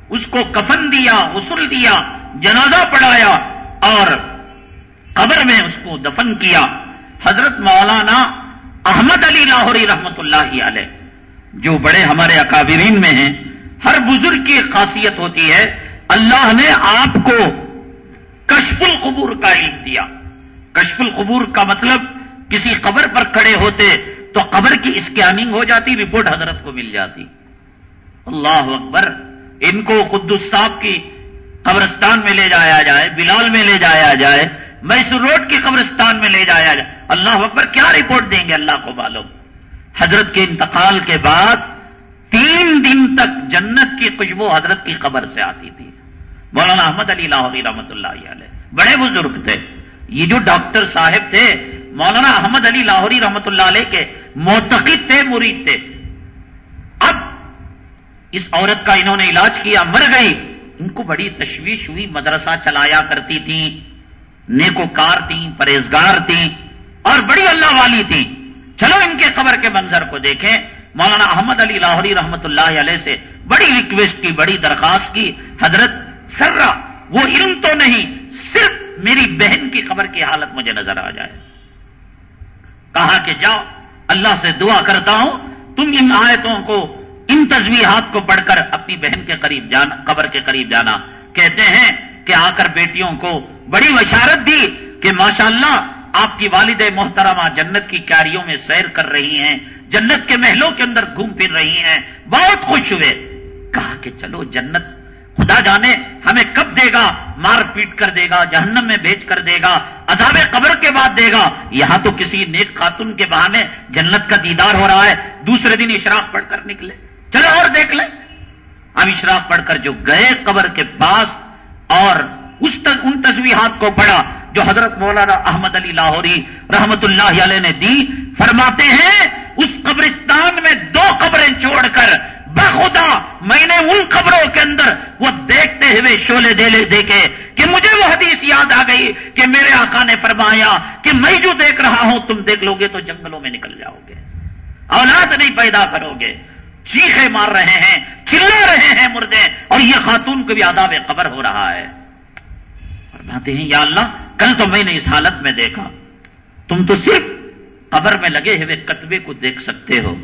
اس کو کفن دیا، غسل دیا جنازہ پڑھایا اور قبر میں اس کو دفن کیا۔ حضرت مولانا احمد علی لاہوری رحمت اللہ علیہ، جو بڑے ہمارے اکابرین میں ہیں، ہر بزرگ کی خاصیت ہوتی ہے، اللہ نے آپ کو کشف القبور کا علم دیا۔ کشف القبور کا مطلب کسی قبر پر کھڑے ہوتے تو قبر کی اسکیننگ ہو جاتی، رپورٹ حضرت کو مل جاتی۔ اللہ اکبر، ان کو قدس صاحب کی قبرستان میں لے جایا جائے، بلال میں لے جایا جائے، میسور روڈ کی قبرستان میں لے جایا جائے۔ اللہ اکبر کیا رپورٹ دیں گے اللہ کو معلوم؟ حضرت کے انتقال کے بعد تین دن تک جنت کی خوشبو حضرت کی قبر سے آتی تھی۔ مولانا احمد علی لاہوری رحمت اللہ علیہ۔ بڑے بزرگ تھے۔ یہ جو ڈاکٹر صاحب تھے، مولانا احمد علی لاہوری رحمت اللہ علیہ کے موتقد تھے، مرید تھے۔ اب اس عورت کا انہوں نے علاج کیا، مر گئی۔ ان کو بڑی تشویش ہوئی، مدرسہ چلایا کرتی تھی نیکو کار تھی پرہیزگار تھی اور بڑی اللہ والی تھی چلو ان کے قبر کے منظر کو دیکھیں۔ مولانا احمد علی لاہوری رحمت اللہ علیہ سے بڑی ریکویسٹ کی، بڑی درخواست کی، حضرت سرا وہ علم تو نہیں، صرف میری بہن کی خبر کی حالت مجھے نظر آ جائے۔ کہا کہ جاؤ، اللہ سے دعا کرتا ہوں، تم ان آیتوں کو ان تصویرات کو پڑھ کر اپنی بہن کے قریب جانا، قبر کے قریب جانا۔ کہتے ہیں کہ آ کر بیٹیوں کو بڑی وشارت دی کہ ماشاءاللہ آپ کی والد محترمہ جنت کی کیاریوں میں سیر کر رہی ہیں، جنت کے محلوں کے اندر گھوم پھر رہی ہیں۔ بہت خوش ہوئے۔ کہا کہ چلو جنت خدا جانے ہمیں کب دے گا؟ مار پیٹ کر دے گا، جہنم میں بھیج کر دے گا، عذاب قبر کے بعد دے گا۔ یہاں تو کسی نیک خاتون کے بہانے جنت کا دیدار ہو رہا ہے۔ دوسرے دن اشراق پڑھ کر نکلے۔ چلو اور دیکھ لیں۔ اب اشراق پڑھ کر جو گئے قبر کے پاس اور اس تک ان تصویرات کو پڑھا جو حضرت مولانا احمد علی لاہوری رحمت اللہ علیہ نے دی، فرماتے ہیں، اس قبرستان میں دو قبریں چھوڑ کر بخدا میں نے ان قبروں کے اندر وہ دیکھتے ہوئے شولے دے دیکھے کہ مجھے وہ حدیث یاد آ گئی کہ میرے آقا نے فرمایا کہ میں جو دیکھ رہا ہوں، تم دیکھ لو گے تو جنگلوں میں نکل جاؤ گے۔ اولاد نہیں پیدا کرو گے۔ چیخے مار رہے ہیں، چلا رہے ہیں مردے، اور یہ خاتون کو بھی آداب قبر ہو رہا ہے۔ فرماتے ہیں، یا اللہ، کل تو میں نے اس حالت میں دیکھا۔ تم تو صرف قبر میں لگے ہوئے کتبے کو دیکھ سکتے ہو۔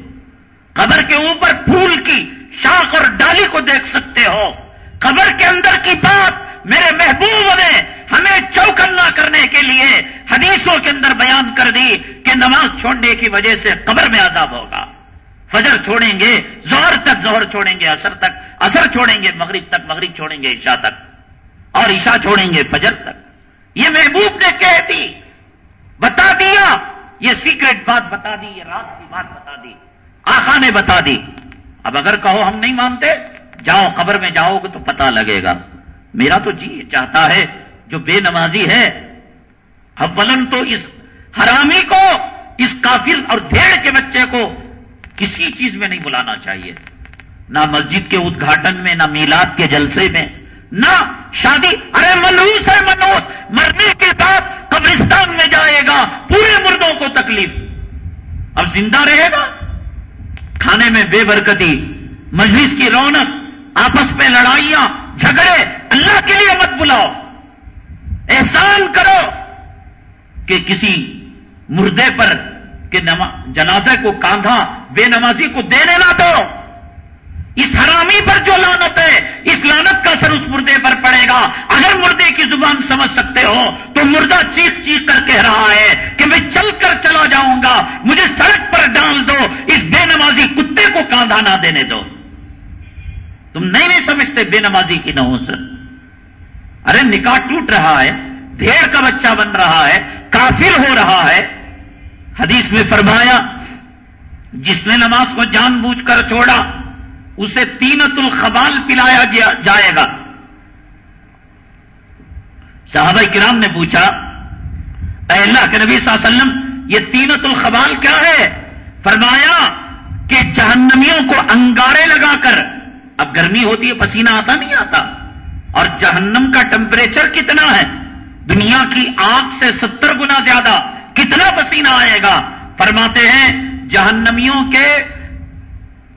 قبر کے اوپر پھول کی شاخ اور ڈالی کو دیکھ سکتے ہو۔ قبر کے اندر کی بات میرے محبوب نے ہمیں چوکنا کرنے کے لیے حدیثوں کے اندر بیان کر دی کہ نماز چھوڑنے کی وجہ سے قبر میں عذاب ہوگا۔ فجر چھوڑیں گے زہر تک زہر چھوڑیں گے اثر تک اثر چھوڑیں گے، مغرب تک مغرب چھوڑیں گے، عشاء تک اور عشاء چھوڑیں گے، فجر تک۔ یہ محبوب نے کہہ دی، بتا دیا۔ یہ سیکرٹ بات بتا دی، یہ رات کی بات بتا دی آخا نے بتا دی۔ اب اگر کہو ہم نہیں مانتے، جاؤ، قبر میں جاؤ گے تو پتا لگے گا۔ میرا تو جی چاہتا ہے، جو بے نمازی ہے اولن تو اس حرامی کو، اس کافر اور بھیڑ کے بچے کو کسی چیز میں نہیں بلانا چاہیے۔ نہ مسجد کے ادگھاٹن میں، نہ میلاد کے جلسے میں، نہ شادی۔ ارے منوس ہے منوس مرنے کے بعد قبرستان میں جائے گا۔ پورے مردوں کو تکلیف۔ اب زندہ رہے گا۔ کھانے میں بے برکتی، مجلس کی رونق، آپس میں لڑائیاں، جھگڑے۔ اللہ کے لیے مت بلاؤ۔ احسان کرو کہ کسی مردے پر کہ جنازے کو کاندھا، بے نمازی کو دینے نہ دو۔ اس حرامی پر جو لانت ہے، اس لانت کا سر اس مردے پر پڑے گا۔ اگر مردے کی زبان سمجھ سکتے ہو، تو مردہ چیخ چیخ کر کہہ رہا ہے کہ میں چل کر چلا جاؤں گا۔ مجھے سڑک پر ڈال دو۔ اس بے نمازی کتے کو کاندھا نہ دینے دو۔ تم نہیں نہیں سمجھتے بے نمازی کی نہ ہو سر ارے، نکاح ٹوٹ رہا ہے دھیر کا بچہ بن رہا ہے، کافر ہو رہا ہے۔ حدیث میں فرمایا، جس نے نماز کو جان بوجھ کر چھوڑا، اسے تینت الخبال پلایا جائے گا۔ صحابہ کرام نے پوچھا، اے اللہ کے نبی صلی اللہ علیہ وسلم، یہ تینت الخبال کیا ہے؟ فرمایا کہ جہنمیوں کو انگارے لگا کر، اب گرمی ہوتی ہے، پسینہ آتا نہیں آتا۔ اور جہنم کا ٹمپریچر کتنا ہے؟ دنیا کی آگ سے ستر گنا زیادہ۔ کتنا پسینہ آئے گا؟ فرماتے ہیں، جہنمیوں کے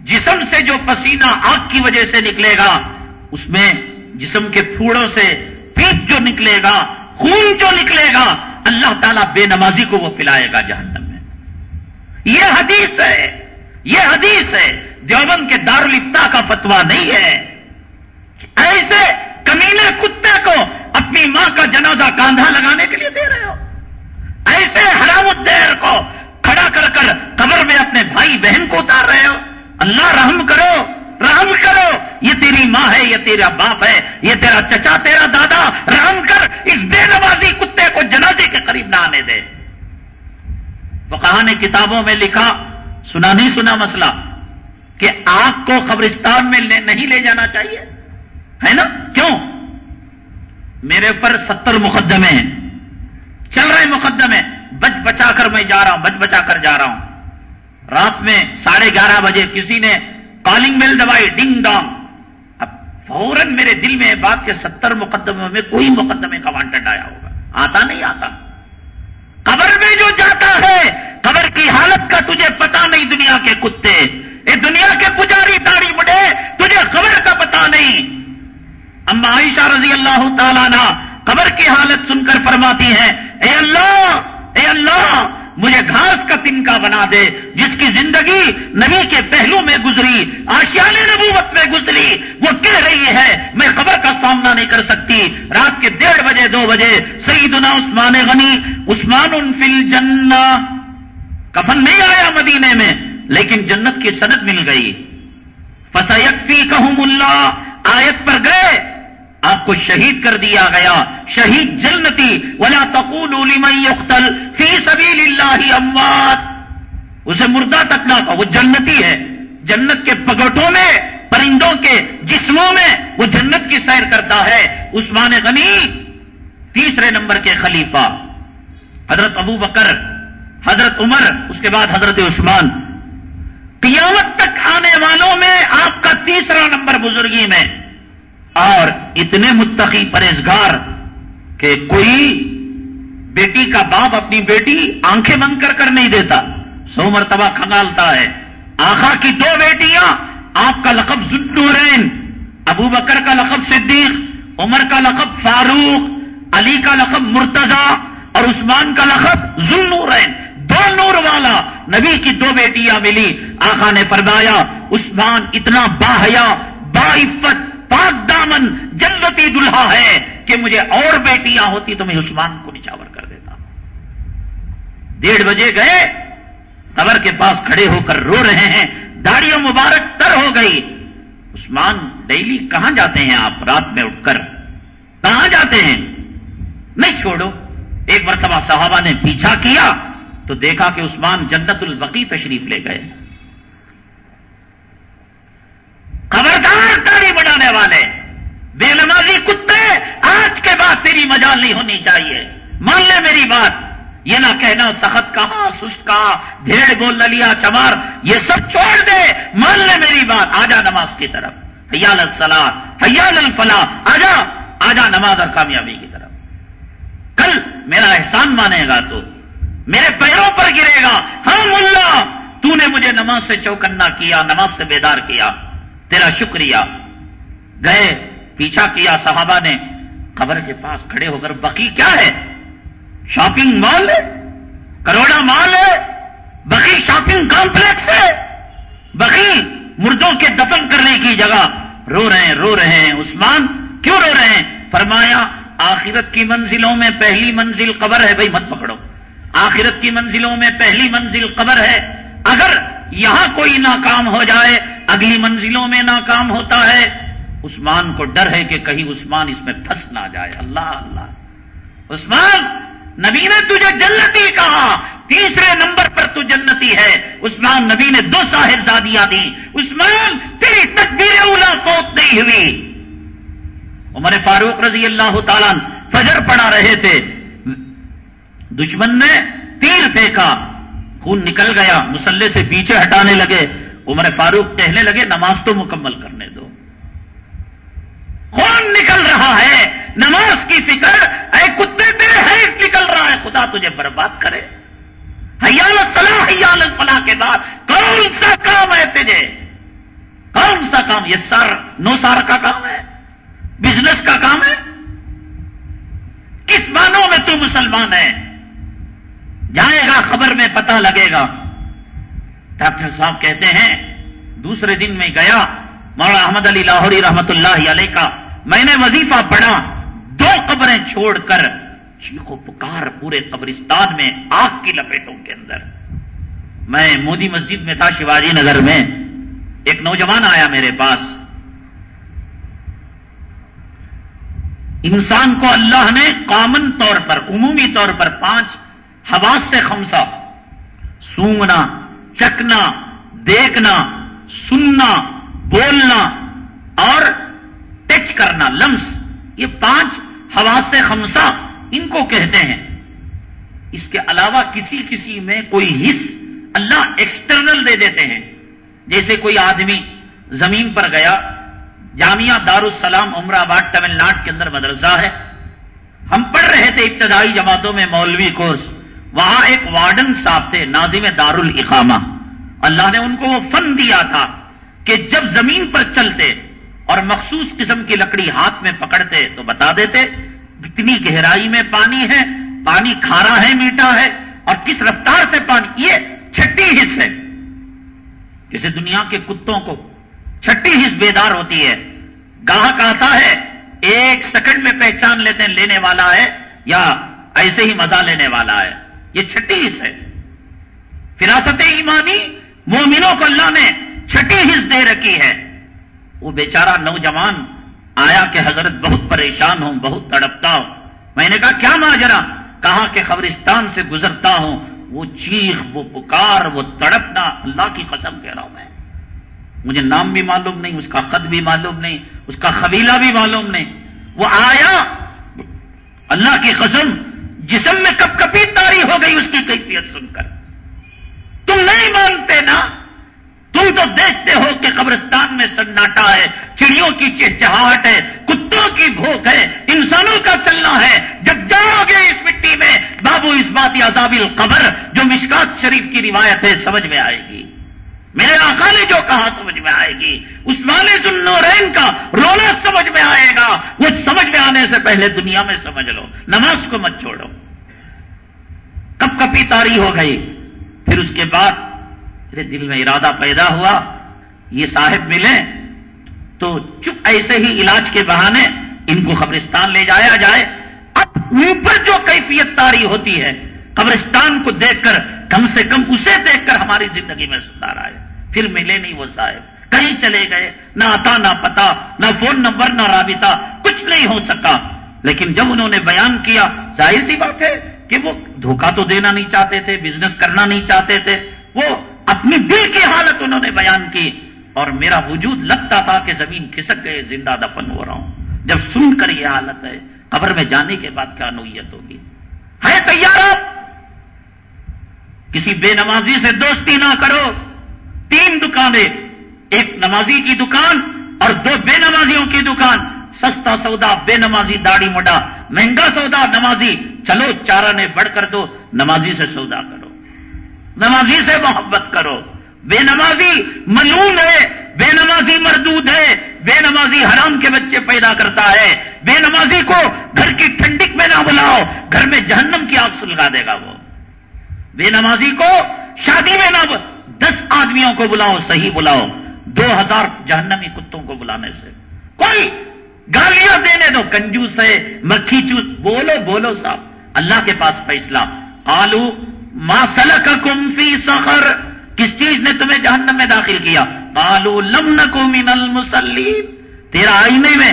جسم سے جو پسینہ آگ کی وجہ سے نکلے گا، اس میں جسم کے پھوڑوں سے پیپ جو نکلے گا، خون جو نکلے گا، اللہ تعالیٰ بے نمازی کو وہ پلائے گا جہنم میں۔ یہ حدیث ہے، یہ حدیث ہے، دیوبند کے دارالفتا کا فتوا نہیں ہے ایسے کمینے کتے کو اپنی ماں کا جنازہ کاندھا لگانے کے لیے دے رہے ہو۔ ایسے حرام الدیر کو کھڑا کر کر قبر میں اپنے بھائی بہن کو اتار رہے ہو۔ اللہ رحم کرو رحم کرو۔ یہ تیری ماں ہے، یہ تیرا باپ ہے، یہ تیرا چچا، تیرا دادا۔ رحم کر، اس بے نوازی کتے کو جنازے کے قریب نہ آنے دے۔ تو نے کتابوں میں لکھا، سنا نہیں سنا مسئلہ، کہ آگ کو قبرستان میں نہیں لے جانا چاہیے۔ ہے نا؟ کیوں؟ میرے پر ستر مقدمے ہیں۔ چل رہے مقدمے۔ بچ بچا کر میں جا رہا ہوں، بچ بچا کر جا رہا ہوں۔ رات میں ساڑھے گیارہ بجے کسی نے کالنگ بیل دبائی ڈنگ ڈانگ اب فوراً میرے دل میں بات کے ستر مقدموں میں کوئی مقدمے کا وانٹڈ آیا ہوگا۔ آتا نہیں آتا۔ قبر میں جو جاتا ہے، قبر کی حالت کا تجھے پتا نہیں، دنیا کے کتے۔ اے دنیا کے پجاری داڑھی بڑھے تجھے خبر کا پتا نہیں۔ اما عائشہ رضی اللہ تعالیٰ نا قبر کی حالت سن کر فرماتی ہے اے اللہ اے اللہ، مجھے گھاس کا تنکا بنا دے، جس کی زندگی نبی کے پہلو میں گزری آشیان نبوت میں گزری، وہ کہہ رہی ہے، میں خبر کا سامنا نہیں کر سکتی۔ رات کے ڈیڑھ بجے، دو بجے، سیدنا عثمان غنی، عثمان فل جن کفن نہیں آیا مدینے میں، لیکن جنت کی صنعت مل گئی۔ فسیت فی کہوں اللہ۔ آیت پر گئے آپ کو شہید کر دیا گیا، شہید جنتی ولا تقول یقتل فی سبیل اللہ اموات اسے مردہ تک نہ وہ جنتی ہے۔ جنت کے پگٹوں میں، پرندوں کے جسموں میں وہ جنت کی سیر کرتا ہے۔ عثمان غنی، تیسرے نمبر کے خلیفہ۔ حضرت ابو بکر، حضرت عمر، اس کے بعد حضرت عثمان۔ قیامت تک آنے والوں میں آپ کا تیسرا نمبر بزرگی میں۔ اور اتنے متقی پرہزگار کہ کوئی بیٹی کا باپ اپنی بیٹی آنکھیں بند کر کر نہیں دیتا، سو مرتبہ کھنگالتا ہے۔ آخا کی دو بیٹیاں، آپ کا لقب ذنورین ابو بکر کا لقب صدیق، عمر کا لقب فاروق، علی کا لقب مرتضی اور عثمان کا لقب ذنورین دو نور والا نبی کی دو بیٹیاں ملی۔ آقا نے فرمایا، عثمان اتنا باحیا باعفت پاک دامن جنتی دلہا ہے کہ مجھے اور بیٹیاں ہوتی تو میں عثمان کو نچاور کر دیتا۔ ڈیڑھ بجے گئے، قبر کے پاس کھڑے ہو کر رو رہے ہیں، داڑیوں مبارک تر ہو گئی۔ عثمان ڈیلی کہاں جاتے ہیں آپ رات میں اٹھ کر؟ کہاں جاتے ہیں؟ نہیں چھوڑو، ایک مرتبہ صحابہ نے پیچھا کیا تو دیکھا کہ عثمان جنت البقی تشریف لے گئے۔ خبردار داڑھی بڑھانے والے۔ بے نمازی کتے، آج کے بعد تیری مجال نہیں ہونی چاہیے۔ مان لے میری بات۔ یہ نہ کہنا سخت کہا، سست کہا بھیڑ بول لیا چمار، یہ سب چھوڑ دے۔ مان لے میری بات۔ آجا نماز کی طرف۔ حیال الفلاح حیال الفلاح۔ آجا آجا نماز اور کامیابی کی طرف۔ کل میرا احسان مانے گا تو، میرے پیروں پر گرے گا۔ ہاں ملا تو نے مجھے نماز سے چوکنا کیا، نماز سے بیدار کیا۔ تیرا شکریہ۔ گئے، پیچھا کیا صحابہ نے، قبر کے پاس کھڑے ہو کر، بقی کیا ہے؟ شاپنگ مال ہے؟ کروڑا مال ہے؟ بقی شاپنگ کمپلیکس ہے؟ بقی مردوں کے دفن کرنے کی جگہ۔ رو رہے ہیں، رو رہے ہیں۔ عثمان، کیوں رو رہے ہیں؟ فرمایا، آخرت کی منزلوں میں پہلی منزل قبر ہے۔ بھائی مت پکڑو۔ آخرت کی منزلوں میں پہلی منزل قبر ہے۔ اگر یہاں کوئی ناکام ہو جائے، اگلی منزلوں میں ناکام ہوتا ہے۔ عثمان کو ڈر ہے کہ کہیں عثمان اس میں پھنس نہ جائے۔ اللہ اللہ۔ عثمان، نبی نے تجھے جنتی کہا۔ تیسرے نمبر پر تو جنتی ہے۔ عثمان، نبی نے دو صاحب زادیاں دی عثمان، تیری تکبیر اولا فوت نہیں ہوئی۔ عمر فاروق رضی اللہ تعالیٰ فجر پڑا رہے تھے۔ دشمن نے تیر پھینکا۔ خون نکل گیا، مسلح سے پیچھے ہٹانے لگے۔ عمر فاروق کہنے لگے، نماز تو مکمل کرنے خون نکل رہا ہے، نماز کی فکر، اے کتے تیرے حیث نکل رہا ہے، خدا تجھے برباد کرے۔ حیال صلاح حیال فلاح کے بعد کون سا کام ہے تجھے؟ کون سا کام؟ یہ سر نو سار کا کام ہے؟ بزنس کا کام ہے؟ کس مانوں میں تو مسلمان ہے جائے گا خبر میں پتہ لگے گا۔ ڈاکٹر صاحب کہتے ہیں، دوسرے دن میں گیا، مولانا احمد علی لاہوری رحمت اللہ علیہ کا میں نے وظیفہ پڑھا دو قبریں چھوڑ کر چیخو پکار پورے قبرستان میں آگ کی لپیٹوں کے اندر۔ میں مودی مسجد میں تھا، شیواجی نگر میں۔ ایک نوجوان آیا میرے پاس۔ انسان کو اللہ نے کامن طور پر، عمومی طور پر پانچ حواس سے خمسا۔ سونگنا چکنا دیکھنا، سننا، بولنا اور ٹچ کرنا، لمس، یہ پانچ حواس سے خمسا ان کو کہتے ہیں۔ اس کے علاوہ کسی کسی میں کوئی حص اللہ ایکسٹرنل دے دیتے ہیں۔ جیسے کوئی آدمی زمین پر گیا، جامعہ دارالسلام عمر آباد، تمل ناڈ کے اندر مدرسہ ہے۔ ہم پڑھ رہے تھے ابتدائی جماعتوں میں مولوی کورس۔ وہاں ایک وارڈن صاحب تھے، ناظم دار الاقامہ اللہ نے ان کو وہ فن دیا تھا کہ جب زمین پر چلتے اور مخصوص قسم کی لکڑی ہاتھ میں پکڑتے تو بتا دیتے کتنی گہرائی میں پانی ہے، پانی کھارا ہے میٹھا ہے، اور کس رفتار سے پانی، یہ چھٹی حص ہے۔ جسے دنیا کے کتوں کو چھٹی حص بیدار ہوتی ہے، گاہک آتا ہے، ایک سیکنڈ میں پہچان لیتے ہیں لینے والا ہے، یا ایسے ہی مزہ لینے والا ہے۔ یہ چھٹی حص ہے۔ فراست ایمانی مومنوں کو اللہ نے چھٹی حص دے رکھی ہے۔ وہ بیچارہ نوجوان آیا کہ حضرت بہت پریشان ہوں، بہت تڑپتا ہوں۔ میں نے کہا، کیا ماجرا؟ کہا کہ قبرستان سے گزرتا ہوں؟ وہ چیخ، وہ پکار، وہ تڑپنا، اللہ کی قسم کہہ رہا ہوں میں۔ مجھے نام بھی معلوم نہیں، اس کا خط بھی معلوم نہیں، اس کا قبیلہ بھی معلوم نہیں۔ وہ آیا، اللہ کی قسم، جسم میں کپ کپی تاری ہو گئی، اس کی کیفیت سن کر۔ تم نہیں مانتے نا؟ تم تو دیکھتے ہو کہ قبرستان میں سناٹا ہے، چڑیوں کی چہچہاہٹ ہے، کتوں کی بھوک ہے، انسانوں کا چلنا ہے۔ جب جاؤ گے اس مٹی میں، بابو اس بات عذاب القبر، جو مشکات شریف کی روایت ہے، سمجھ میں آئے گی۔ میرے آقا نے جو کہا، سمجھ میں آئے گی۔ عثمان سنورین کا رونا سمجھ میں آئے گا۔ وہ سمجھ میں آنے سے پہلے دنیا میں سمجھ لو۔ نماز کو مت چھوڑو۔ کب کپی تاری ہو گئی، پھر اس کے بعد میرے دل میں ارادہ پیدا ہوا، یہ صاحب ملے تو چپ ایسے ہی علاج کے بہانے ان کو قبرستان لے جایا جائے۔ اب اوپر جو کیفیت تاری ہوتی ہے، قبرستان کو دیکھ کر کم سے کم اسے دیکھ کر ہماری زندگی میں سدھار آئے۔ پھر ملے نہیں وہ صاحب۔ کہیں چلے گئے، نہ آتا، نہ پتا، نہ فون نمبر، نہ رابطہ، کچھ نہیں ہو سکا۔ لیکن جب انہوں نے بیان کیا، ظاہر سی بات ہے کہ وہ دھوکہ تو دینا نہیں چاہتے تھے بزنس کرنا نہیں چاہتے تھے۔ وہ اپنی دل کی حالت انہوں نے بیان کی اور میرا وجود لگتا تھا کہ زمین کھسک گئے، زندہ دفن ہو رہا ہوں۔ جب سن کر یہ حالت ہے، قبر میں جانے کے بعد کیا نوعیت ہوگی؟ ہے تیار آپ کسی بے نمازی سے دوستی نہ کرو۔ تین دکانیں، ایک نمازی کی دکان اور دو بے نمازیوں کی دکان۔ سستا سودا، بے نمازی داڑھی مڈا، مہنگا سودا، نمازی۔ چلو، چارہ نے بڑھ کر دو نمازی سے سودا کرو۔ نمازی سے محبت کرو۔ بے نمازی ملون ہے، بے نمازی مردود ہے، بے نمازی حرام کے بچے پیدا کرتا ہے۔ بے نمازی کو گھر کی ٹھنڈک میں نہ بلاؤ، گھر میں جہنم کی آگ سلگا دے گا وہ۔ بے نمازی کو شادی میں نہ دس آدمیوں کو بلاؤ، صحیح بلاؤ۔ دو ہزار جہنمی کتوں کو بلانے سے۔ کوئی گالیاں دینے دو، کنجوس ہے، مکھی چوس۔ بولو بولو صاحب۔ اللہ کے پاس فیصلہ۔ آلو ماسلک فی سخر کس چیز نے تمہیں جہنم میں داخل کیا؟ آلو لم کو من المسلیم تیرا آئینے میں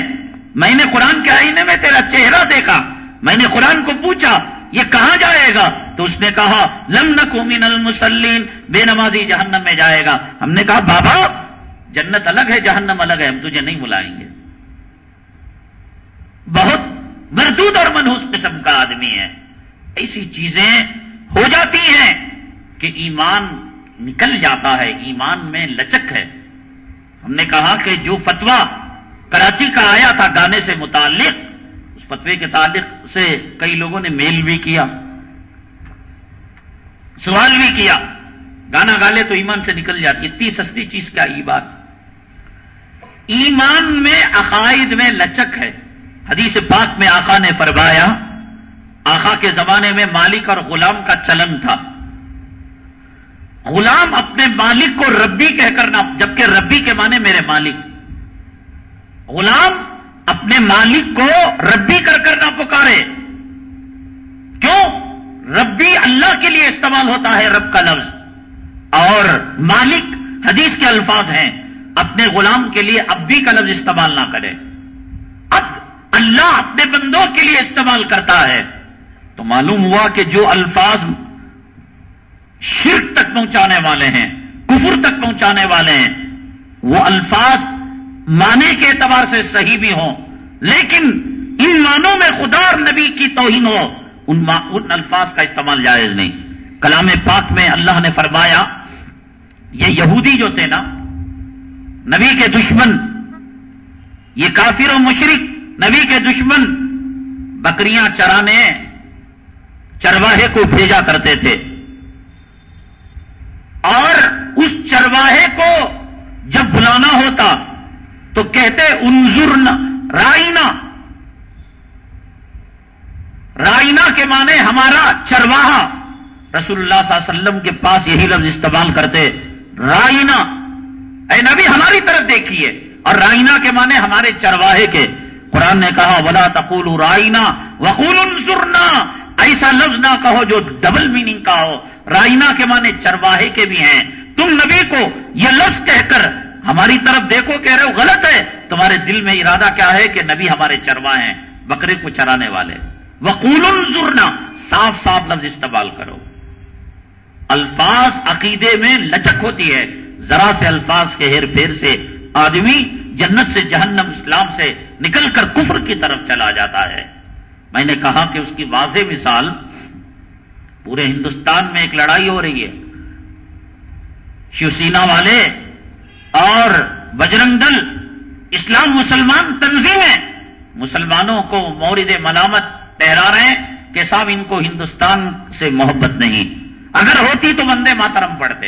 میں نے قرآن کے آئینے میں تیرا چہرہ دیکھا۔ میں نے قرآن کو پوچھا، یہ کہاں جائے گا؟ تو اس نے کہا، لم نکو من المسلین بے نمازی جہنم میں جائے گا۔ ہم نے کہا، بابا، جنت الگ ہے، جہنم الگ ہے، ہم تجھے نہیں بلائیں گے۔ بہت مردود اور منحوس قسم کا آدمی ہے۔ ایسی چیزیں ہو جاتی ہیں کہ ایمان نکل جاتا ہے، ایمان میں لچک ہے۔ ہم نے کہا کہ جو فتوا کراچی کا آیا تھا گانے سے متعلق، اس فتوے کے تعلق سے کئی لوگوں نے میل بھی کیا، سوال بھی کیا۔ گانا گالے تو ایمان سے نکل جاتی، اتنی سستی چیز کیا یہ بات؟ ایمان میں عقائد میں لچک ہے۔ حدیث پاک میں آقا نے فرمایا آقا کے زمانے میں مالک اور غلام کا چلن تھا۔ غلام اپنے مالک کو ربی کہہ کر نہ، جبکہ ربی کے معنی میرے مالک۔ غلام اپنے مالک کو ربی کر کر نہ پکارے۔ کیوں؟ ربی اللہ کے لیے استعمال ہوتا ہے رب کا لفظ۔ اور مالک حدیث کے الفاظ ہیں، اپنے غلام کے لیے اب بھی کا لفظ استعمال نہ کرے۔ اب اللہ اپنے بندوں کے لیے استعمال کرتا ہے۔ تو معلوم ہوا کہ جو الفاظ شرک تک پہنچانے والے ہیں کفر تک پہنچانے والے ہیں وہ الفاظ مانے کے اعتبار سے صحیح بھی ہوں لیکن ان مانوں میں خدا اور نبی کی توہین ہو ان, ان الفاظ کا استعمال جائز نہیں۔ کلام پاک میں اللہ نے فرمایا یہ یہودی جو تھے نا نبی کے دشمن یہ کافر و مشرق نبی کے دشمن بکریاں چرانے چرواہے کو بھیجا کرتے تھے۔ اور اس چرواہے کو جب بلانا ہوتا تو کہتے، انظرنا، رائنا۔ رائنا کے معنی ہمارا چرواہا۔ رسول اللہ صلی اللہ علیہ وسلم کے پاس یہی لفظ استعمال کرتے، رائنا۔ اے نبی، ہماری طرف دیکھیے۔ اور رائنا کے معنی ہمارے چرواہے کے۔ قرآن نے کہا، ولا تقول رائنا وقول انظرنا۔ ایسا لفظ نہ کہو جو ڈبل میننگ کا ہو۔ رائنا کے معنی چرواہے کے بھی ہیں۔ تم نبی کو یہ لفظ کہہ کر ہماری طرف دیکھو کہہ رہے ہو، غلط ہے۔ تمہارے دل میں ارادہ کیا ہے کہ نبی ہمارے چروا ہیں، بکرے کو چرانے والے۔ وقول ضرنا صاف صاف لفظ استعمال کرو۔ الفاظ عقیدے میں لچک ہوتی ہے۔ ذرا سے الفاظ کے ہیر پھیر سے آدمی جنت سے جہنم، اسلام سے نکل کر کفر کی طرف چلا جاتا ہے۔ میں نے کہا کہ اس کی واضح مثال پورے ہندوستان میں ایک لڑائی ہو رہی ہے۔ شیو سینا والے اور بجرنگ دل، اسلام مسلمان تنظیمیں مسلمانوں کو مورد ملامت ٹہرا رہے ہیں کہ صاحب، ان کو ہندوستان سے محبت نہیں۔ اگر ہوتی تو وندے ماترم پڑھتے۔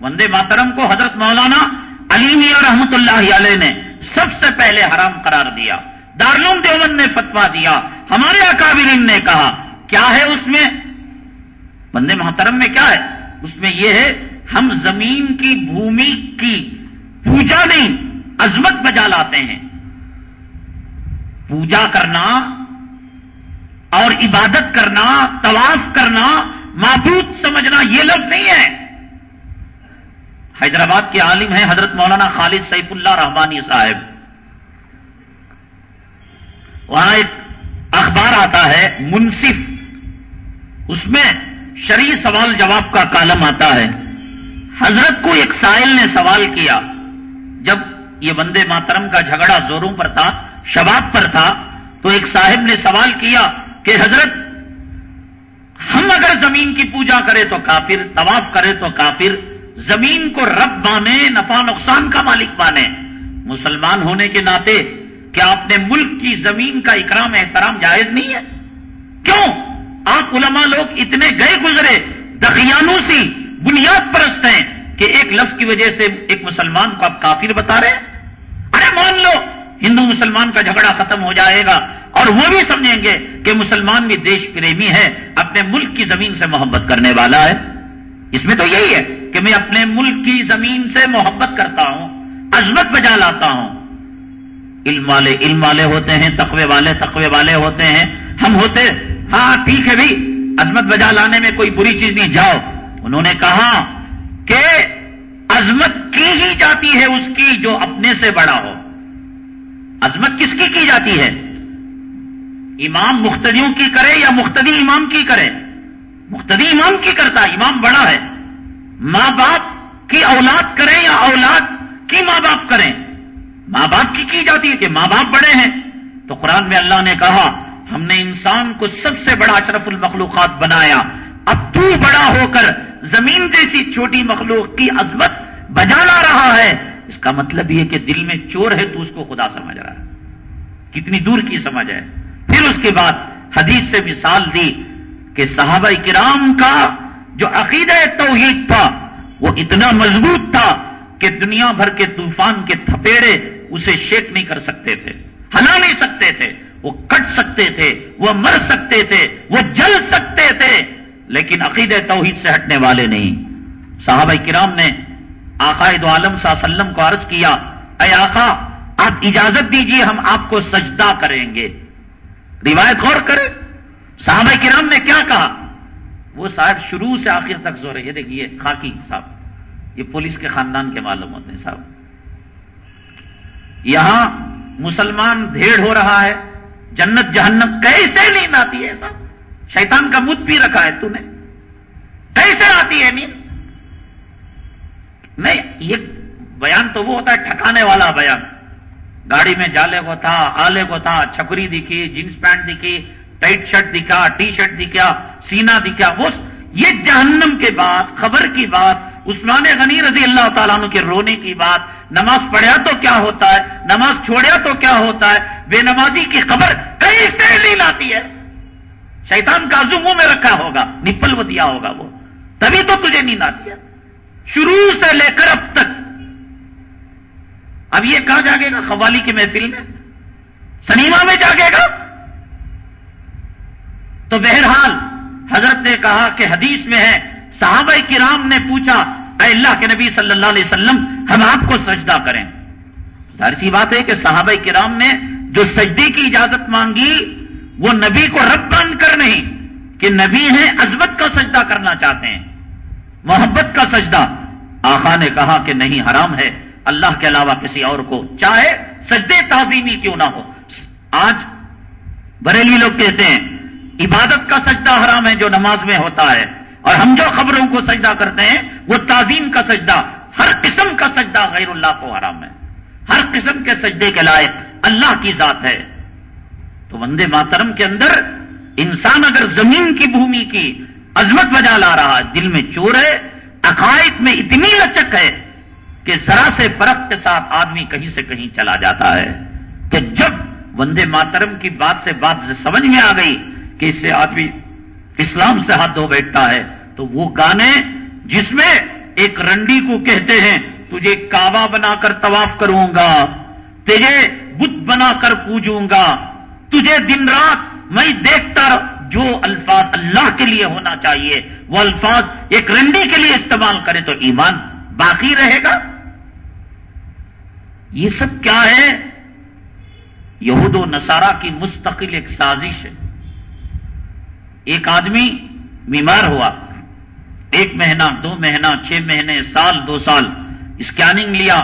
وندے ماترم کو حضرت مولانا علی میاں رحمت اللہ علیہ نے سب سے پہلے حرام قرار دیا۔ دارلوم دیوبند نے فتوا دیا۔ ہمارے اکابرین نے کہا، کیا ہے اس میں؟ وندے محترم میں کیا ہے؟ اس میں یہ ہے، ہم زمین کی بھومی کی پوجا نہیں، عظمت بجا لاتے ہیں۔ پوجا کرنا اور عبادت کرنا، طواف کرنا، معبود سمجھنا، یہ لفظ نہیں ہے۔ حیدرآباد کے عالم ہیں حضرت مولانا خالد سیف اللہ رحمانی صاحب۔ وہاں ایک اخبار آتا ہے، منصف۔ اس میں شرعی سوال جواب کا کالم آتا ہے۔ حضرت کو ایک سائل نے سوال کیا۔ جب یہ وندے ماترم کا جھگڑا زوروں پر تھا، شباب پر تھا، تو ایک صاحب نے سوال کیا کہ، حضرت، ہم اگر زمین کی پوجا کرے تو کافر، طواف کرے تو کافر، زمین کو رب مانے، نفع نقصان کا مالک مانے۔ مسلمان ہونے کے ناطے کیا اپنے ملک کی زمین کا اکرام احترام جائز نہیں ہے؟ کیوں؟ آپ علماء لوگ اتنے گئے گزرے، دخیانوں سی بنیاد پرست ہیں کہ ایک لفظ کی وجہ سے ایک مسلمان کو آپ کافر بتا رہے ہیں؟ ارے مان لو، ہندو مسلمان کا جھگڑا ختم ہو جائے گا اور وہ بھی سمجھیں گے کہ مسلمان بھی دیش پریمی ہے، اپنے ملک کی زمین سے محبت کرنے والا ہے۔ اس میں تو یہی ہے کہ میں اپنے ملک کی زمین سے محبت کرتا ہوں، عظمت بجا لاتا ہوں۔ علم والے علم والے ہوتے ہیں، تقوی والے تقوی والے ہوتے ہیں۔ ہم ہوتے ہاں ٹھیک ہے بھی، عظمت بجا لانے میں کوئی بری چیز نہیں، جاؤ۔ انہوں نے کہا کہ عظمت کی ہی جاتی ہے اس کی جو اپنے سے بڑا ہو۔ عظمت کس کی کی جاتی ہے؟ امام مختدیوں کی کرے یا مختدی امام کی کرے؟ مختدی امام کی کرتا امام بڑا ہے۔ ماں باپ کی اولاد کریں یا اولاد کی ماں باپ کریں؟ ماں باپ کی کی جاتی ہے کہ ماں باپ بڑے ہیں؟ تو قرآن میں اللہ نے کہا، ہم نے انسان کو سب سے بڑا اشرف المخلوقات بنایا۔ اب تو بڑا ہو کر زمین جیسی چھوٹی مخلوق کی عظمت بجا لا رہا ہے۔ اس کا مطلب یہ کہ دل میں چور ہے تو اس کو خدا سمجھ رہا ہے۔ کتنی دور کی سمجھ ہے۔ پھر اس کے بعد حدیث سے مثال دی کہ صحابہ کرام کا جو عقیدہ توحید تھا، وہ اتنا مضبوط تھا کہ دنیا بھر کے طوفان کے تھپیڑے اسے شیک نہیں کر سکتے تھے، ہلا نہیں سکتے تھے، وہ کٹ سکتے تھے، وہ مر سکتے تھے، وہ جل سکتے تھے، لیکن عقید توحید سے ہٹنے والے نہیں۔ صحابہ کرام نے آقا دو عالم صلی اللہ علیہ وسلم کو عرض کیا، اے آقا، آپ اجازت دیجیے ہم آپ کو سجدہ کریں گے۔ روایت غور کریں، صحابہ کرام نے کیا کہا؟ وہ صاحب شروع سے آخر تک زور ہے، یہ دیکھیے، خاکی صاحب، یہ پولیس کے خاندان کے معلوم ہوتے ہیں صاحب۔ یہاں مسلمان بھیڑ ہو رہا ہے، جنت جہنم کیسے نیند آتی ہے صاحب شیطان کا مت بھی رکھا ہے تو نے کیسے آتی ہے نیند نہیں، یہ بیان تو وہ ہوتا ہے، ٹھکانے والا بیان۔ گاڑی میں جالے کو تھا، آلے کو تھا چھکری دکھی جینس پینٹ دکھی، ٹائٹ شرٹ دکھا، ٹی شرٹ دکھا، سینا دکھا، وہ یہ جہنم کے بعد، خبر کی بات عثمان غنی رضی اللہ تعالیٰ عنہ کے رونے کی بات، نماز پڑھیا تو کیا ہوتا ہے؟ نماز چھوڑیا تو کیا ہوتا ہے؟ بے نمازی کی خبر کہیں سے نہیں لاتی ہے؟ شیطان کا منہ میں رکھا ہوگا، نپل وہ دیا ہوگا وہ۔ تبھی تو تجھے نیند آتی ہے۔ شروع سے لے کر اب تک۔ اب یہ کہاں جاگے گا؟ قوالی کی محفل میں؟ سنیما میں جاگے گا؟ تو بہرحال حضرت نے کہا کہ حدیث میں ہے صحابہ کرام نے پوچھا، اے اللہ کے نبی صلی اللہ علیہ وسلم، ہم آپ کو سجدہ کریں۔ ظاہر سی بات ہے کہ صحابہ کرام نے جو سجدے کی اجازت مانگی، وہ نبی کو رب مان کر نہیں، کہ نبی ہیں عزمت کا سجدہ کرنا چاہتے ہیں، محبت کا سجدہ۔ آخا نے کہا کہ نہیں، حرام ہے۔ اللہ کے علاوہ کسی اور کو چاہے، سجدے تعظیمی کیوں نہ ہو۔ آج بریلی لوگ کہتے ہیں، عبادت کا سجدہ حرام ہے جو نماز میں ہوتا ہے۔ اور ہم جو خبروں کو سجدہ کرتے ہیں، وہ تعظیم کا سجدہ، ہر قسم کا سجدہ غیر اللہ کو حرام ہے۔ ہر قسم کے سجدے کے لائق اللہ کی ذات ہے۔ تو وندے ماترم کے اندر، انسان اگر زمین کی بھومی کی عظمت بجا لا رہا، دل میں چور ہے، عقائد میں اتنی لچک ہے کہ ذرا سے فرق کے ساتھ آدمی کہیں سے کہیں چلا جاتا ہے۔ کہ جب وندے ماترم کی بات سے بات سمجھ میں آ گئی کہ اس سے آدمی اسلام سے ہاتھ دھو بیٹھتا ہے تو وہ گانے جس میں ایک رنڈی کو کہتے ہیں، تجھے کعبہ بنا کر طواف کروں گا، تجھے بت بنا کر پوجوں گا، تجھے دن رات میں دیکھتا جو الفاظ اللہ کے لیے ہونا چاہیے، وہ الفاظ ایک رنڈی کے لیے استعمال کرے تو ایمان باقی رہے گا۔ یہ سب کیا ہے؟ یہود و نصارہ کی مستقل ایک سازش ہے۔ ایک آدمی بیمار ہوا۔ ایک مہینہ، دو مہینہ، چھ مہینے، سال، دو سال۔ اسکیننگ لیا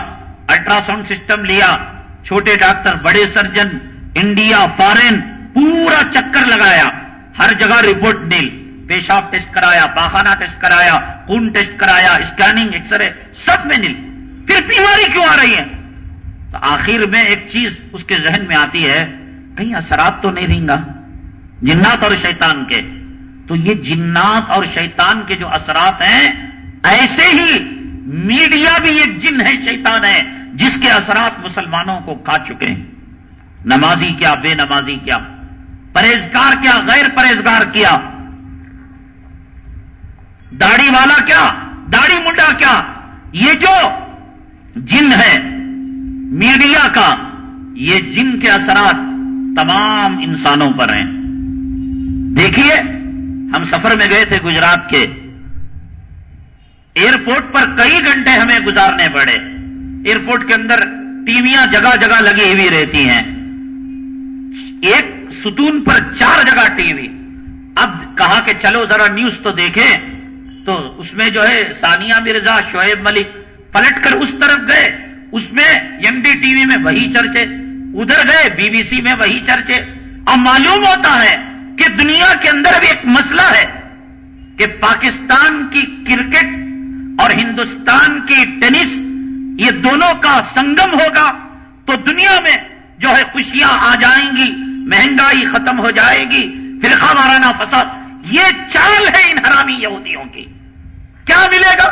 الٹرا ساؤنڈ سسٹم لیا، چھوٹے ڈاکٹر، بڑے سرجن، انڈیا فارن پورا چکر لگایا۔ ہر جگہ رپورٹ نیل پیشاب ٹیسٹ کرایا باخانہ ٹیسٹ کرایا، خون ٹیسٹ کرایا، اسکیننگ، ایکس رے، سب میں نیل پھر بیماری کیوں آ رہی ہے؟ تو آخر میں ایک چیز اس کے ذہن میں آتی ہے، کہیں اثرات تو نہیں رہیں گا؟ جنات اور شیطان کے۔ تو یہ جنات اور شیطان کے جو اثرات ہیں، ایسے ہی میڈیا بھی ایک جن ہے شیطان ہے جس کے اثرات مسلمانوں کو کھا چکے ہیں۔ نمازی کیا، بے نمازی کیا، پرہیزگار کیا، غیر پرہیزگار کیا۔ داڑھی والا کیا، داڑھی منڈا کیا، یہ جو جن ہے میڈیا کا، یہ جن کے اثرات تمام انسانوں پر ہیں۔ دیکھیے ہم سفر میں گئے تھے گجرات کے۔ ایئرپورٹ پر کئی گھنٹے ہمیں گزارنے پڑے۔ ایئرپورٹ کے اندر ٹیویاں جگہ جگہ لگی ہوئی رہتی ہیں۔ ایک ستون پر چار جگہ ٹی وی اب کہا کہ چلو ذرا نیوز تو دیکھیں۔ تو اس میں جو ہے سانیہ مرزا شعیب ملک پلٹ کر اس طرف گئے۔ اس میں ایم ڈی ٹی وی میں وہی چرچے۔ ادھر گئے، بی بی سی میں وہی چرچے۔ اب معلوم ہوتا ہے کہ دنیا کے اندر بھی ایک مسئلہ ہے کہ پاکستان کی کرکٹ اور ہندوستان کی ٹینس یہ دونوں کا سنگم ہوگا تو دنیا میں جو ہے خوشیاں آ جائیں گی، مہنگائی ختم ہو جائے گی، فرقہ وارانہ فساد، یہ چال ہے ان حرامی یہودیوں کی۔ کیا ملے گا؟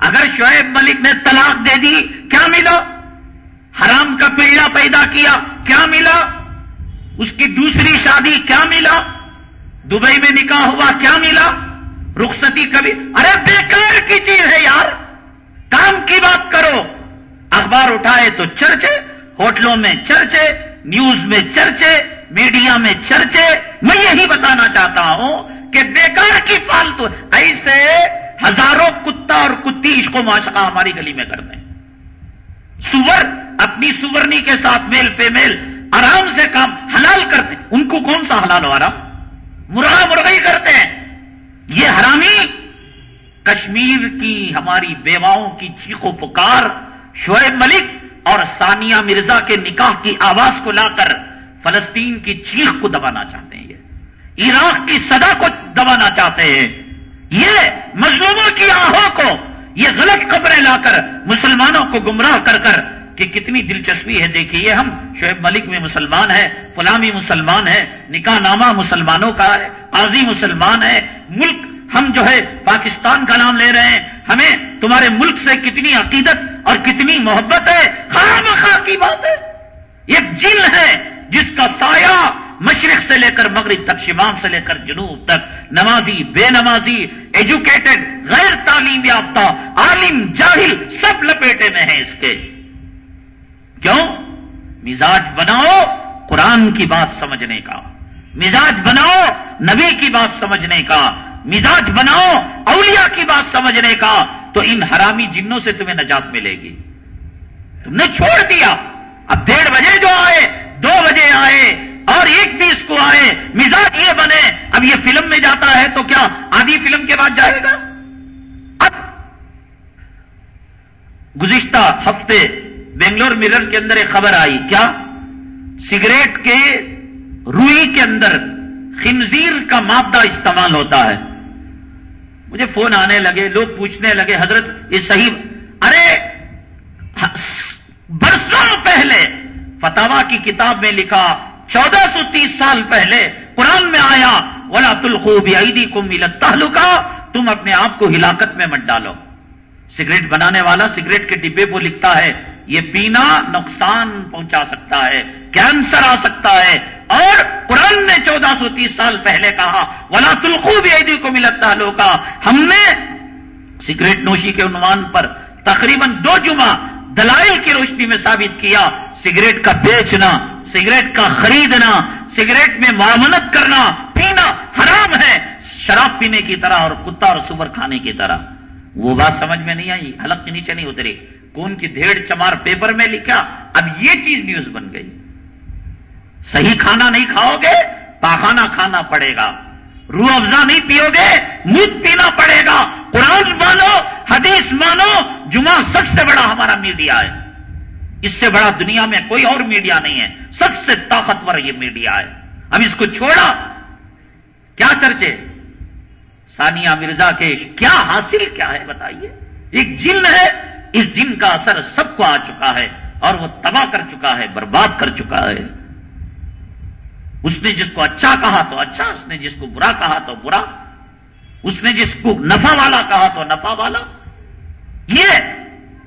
اگر شعیب ملک نے طلاق دے دی، کیا ملا؟ حرام کا پیڑا پیدا کیا کیا ملا؟ اس کی دوسری شادی کیا ملا؟ دبئی میں نکاح ہوا کیا ملا؟ رخصتی کبھی؟ ارے بیکار کی چیز ہے یار۔ کام کی بات کرو۔ اخبار اٹھائے تو چرچے، ہوٹلوں میں چرچے، نیوز میں چرچے، میڈیا میں چرچے۔ میں یہی بتانا چاہتا ہوں کہ بیکار کی فالتو ایسے ہزاروں کتا اور کتی اس کو معاشقہ ہماری گلی میں کرتے ہیں سور، اپنی سورنی کے ساتھ میل فیمیل آرام سے کام حلال کرتے ان کو کون سا حلال ہو آرام مرغا مرغی کرتے ہیں۔ یہ حرامی کشمیر کی ہماری بیواؤں کی چیخو پکار شعیب ملک اور ثانیہ مرزا کے نکاح کی آواز کو لا کر فلسطین کی چیخ کو دبانا چاہتے ہیں۔ یہ عراق کی صدا کو دبانا چاہتے ہیں۔ یہ مظلوموں کی آہوں کو، یہ غلط خبریں لا کر مسلمانوں کو گمراہ کر کر کہ کتنی دلچسپی ہے دیکھیے ہم شعیب ملک میں مسلمان ہے فلامی مسلمان ہے نکاح نامہ مسلمانوں کا ہے، قاضی مسلمان ہے ملک ہم جو ہے پاکستان کا نام لے رہے ہیں، ہمیں تمہارے ملک سے کتنی عقیدت اور کتنی محبت ہے خام خواہ کی بات ہے۔ ایک جن ہے جس کا سایہ مشرق سے لے کر مغرب تک شمام سے لے کر جنوب تک، نمازی، بے نمازی، ایجوکیٹڈ، غیر تعلیم یافتہ، عالم، جاہل، سب لپیٹے میں ہیں اس کے۔ کیوں؟ مزاج بناؤ قرآن کی بات سمجھنے کا۔ مزاج بناؤ نبی کی بات سمجھنے کا۔ مزاج بناؤ اولیاء کی بات سمجھنے کا۔ تو ان حرامی جنوں سے تمہیں نجات ملے گی۔ تم نے چھوڑ دیا۔ اب ڈیڑھ بجے جو آئے، دو بجے آئے اور ایک بیس کو آئے، مزاج یہ بنے، اب یہ فلم میں جاتا ہے تو کیا آدھی فلم کے بعد جائے گا؟ اب گزشتہ ہفتے بنگلور مرر کے اندر ایک خبر آئی، کیا؟ سگریٹ کے روئی کے اندر خنزیر کا مادہ استعمال ہوتا ہے۔ مجھے فون آنے لگے، لوگ پوچھنے لگے، حضرت، یہ صحیح، ارے، برسوں پہلے فتوا کی کتاب میں لکھا، چودہ سو تیس سال پہلے قرآن میں آیا، ولا تلخوب عیدی کو ملت تعلقہ تم اپنے آپ کو ہلاکت میں مت ڈالو۔ سگریٹ بنانے والا سگریٹ کے ڈبے کو لکھتا ہے یہ پینا نقصان پہنچا سکتا ہے، کینسر آ سکتا ہے۔ اور قرآن نے چودہ سو تیس سال پہلے کہا، ولا تلخو بھی کو ملتا لوگا ہم نے سگریٹ نوشی کے عنوان پر تقریباً دو جمعہ دلائل کی روشنی میں ثابت کیا، سگریٹ کا بیچنا، سگریٹ کا خریدنا، سگریٹ میں معاملت کرنا، پینا حرام ہے، شراب پینے کی طرح اور کتا اور سور کھانے کی طرح۔ وہ بات سمجھ میں نہیں آئی، حلق کے نیچے نہیں اتری۔ کون کی دھیڑ چمار پیپر میں لکھا، اب یہ چیز نیوز بن گئی۔ صحیح کھانا نہیں کھاؤ گے، پاخانہ کھانا پڑے گا۔ روح افزا نہیں پیو گے مت پینا پڑے گا۔ قرآن مانو، حدیث مانو، جمعہ سب سے بڑا ہمارا میڈیا ہے۔ اس سے بڑا دنیا میں کوئی اور میڈیا نہیں ہے۔ سب سے طاقتور یہ میڈیا ہے۔ اب اس کو چھوڑا۔ کیا چرچے؟ سانیہ مرزا کے کیا حاصل کیا ہے بتائیے؟ ایک جن ہے۔ اس جن کا اثر سب کو آ چکا ہے اور وہ تباہ کر چکا ہے، برباد کر چکا ہے۔ اس نے جس کو اچھا کہا تو اچھا اس نے جس کو برا کہا تو برا۔ اس نے جس کو نفع والا کہا تو نفع والا۔ یہ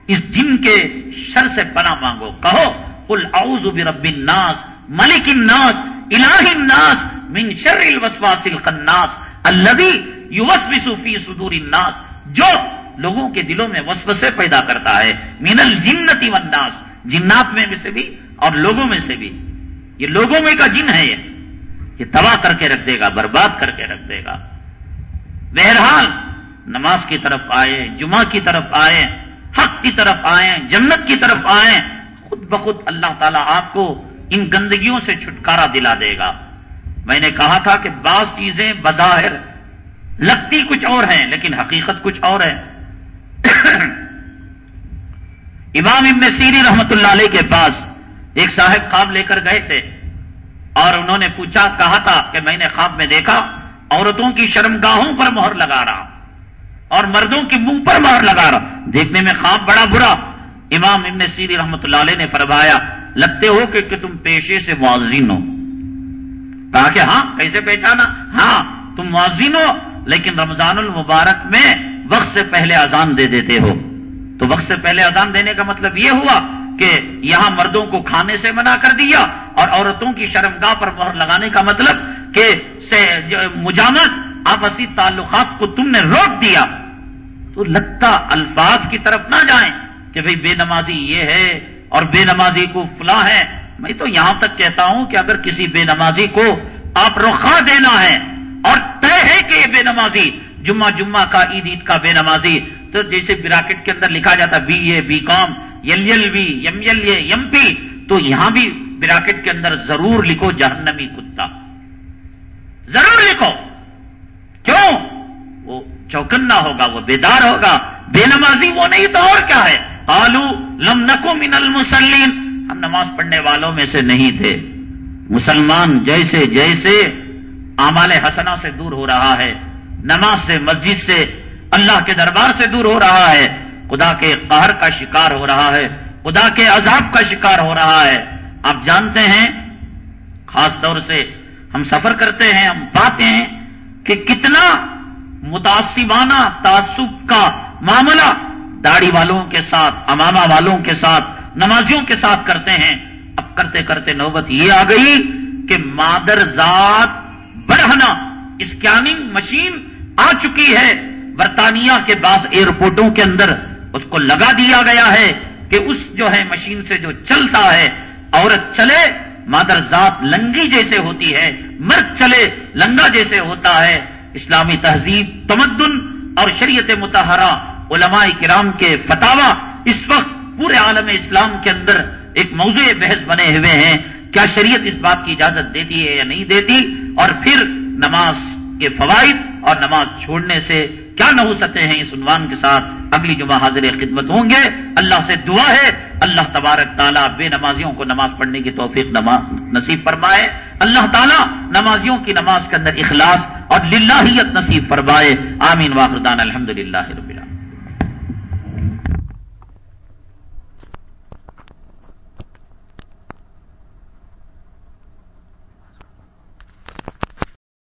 اس جن کے شر سے پناہ مانگو۔ کہو کل اعوذ برب الناس، ملک الناس، الہ الناس، من شر الوسواس الخناس الذي يوسوس في صدور الناس۔ جو لوگوں کے دلوں میں وسوسے پیدا کرتا ہے۔ من الجنتی والناس، جنات میں سے بھی اور لوگوں میں سے بھی۔ یہ لوگوں میں کا جن ہے یہ۔ یہ تباہ کر کے رکھ دے گا، برباد کر کے رکھ دے گا۔ بہرحال نماز کی طرف آئے، جمعہ کی طرف آئے، حق کی طرف آئے، جنت کی طرف آئے، خود بخود اللہ تعالیٰ آپ کو ان گندگیوں سے چھٹکارا دلا دے گا۔ میں نے کہا تھا کہ بعض چیزیں بظاہر لگتی کچھ اور ہیں، لیکن حقیقت کچھ اور ہے۔ امام ابن سیری رحمت اللہ علیہ کے پاس ایک صاحب خواب لے کر گئے تھے اور انہوں نے پوچھا کہا تھا کہ میں نے خواب میں دیکھا عورتوں کی شرمگاہوں پر مہر لگا رہا۔ اور مردوں کے منہ پر مہر لگا رہا۔ دیکھنے میں خواب بڑا برا۔ امام ابن سیری رحمت اللہ علیہ نے فرمایا لگتے ہو کہ, کہ تم پیشے سے معذین ہو۔ کہا کہ ہاں کیسے پہچانا؟ ہاں تم معذین ہو لیکن رمضان المبارک میں وقت سے پہلے اذان دے دیتے ہو۔ تو وقت سے پہلے اذان دینے کا مطلب یہ ہوا کہ یہاں مردوں کو کھانے سے منع کر دیا اور عورتوں کی شرمگاہ پر مہر لگانے کا مطلب کہ مجامت آپسی تعلقات کو تم نے روک دیا۔ تو لگتا الفاظ کی طرف نہ جائیں کہ بھئی بے نمازی یہ ہے اور بے نمازی کو فلاں ہے۔ میں تو یہاں تک کہتا ہوں کہ اگر کسی بے نمازی کو آپ رخا دینا ہے اور طے ہے کہ یہ بے نمازی جمعہ جمعہ کا عید عید کا بے نمازی تو جیسے براکٹ کے اندر لکھا جاتا be a be com, L یل وی، یم یل یم پی، تو یہاں بھی براکٹ کے اندر ضرور لکھو جہنمی کتا۔ ضرور لکھو۔ کیوں؟ وہ چوکنا ہوگا، وہ بیدار ہوگا۔ بے نمازی وہ نہیں تو اور کیا ہے؟ آلو لم نکو من المسلیم ہم نماز پڑھنے والوں میں سے نہیں تھے۔ مسلمان جیسے جیسے آمال حسنا سے دور ہو رہا ہے نماز سے، مسجد سے، اللہ کے دربار سے دور ہو رہا ہے۔ خدا کے قہر کا شکار ہو رہا ہے۔ خدا کے عذاب کا شکار ہو رہا ہے۔ آپ جانتے ہیں، خاص طور سے ہم سفر کرتے ہیں، ہم پاتے ہیں کہ کتنا متاثبانہ تعصب کا معاملہ داڑھی والوں کے ساتھ، امامہ والوں کے ساتھ، نمازیوں کے ساتھ کرتے ہیں۔ اب کرتے کرتے نوبت یہ آ گئی کہ مادر ذات بڑھنا، اسکیننگ مشین آ چکی ہے۔ برطانیہ کے بعض ایئرپورٹوں کے اندر اس کو لگا دیا گیا ہے کہ اس جو ہے مشین سے جو چلتا ہے، عورت چلے، مادر ذات لنگی جیسے ہوتی ہے، مرد چلے، لنگا جیسے ہوتا ہے۔ اسلامی تہذیب، تمدن اور شریعت متحرہ علماء کرام کے فتوا اس وقت پورے عالم اسلام کے اندر ایک موضوع بحث بنے ہوئے ہیں۔ کیا شریعت اس بات کی اجازت دیتی ہے یا نہیں دیتی؟ اور پھر نماز کے فوائد اور نماز چھوڑنے سے کیا نہ سکتے ہیں اس عنوان کے ساتھ اگلی جمعہ حاضر خدمت ہوں گے۔ اللہ سے دعا ہے۔ اللہ تبارک تعالیٰ بے نمازیوں کو نماز پڑھنے کی توفیق نصیب فرمائے۔ اللہ تعالیٰ نمازیوں کی نماز کے اندر اخلاص اور للہیت نصیب فرمائے۔ آمین واخردان الحمد للہ رب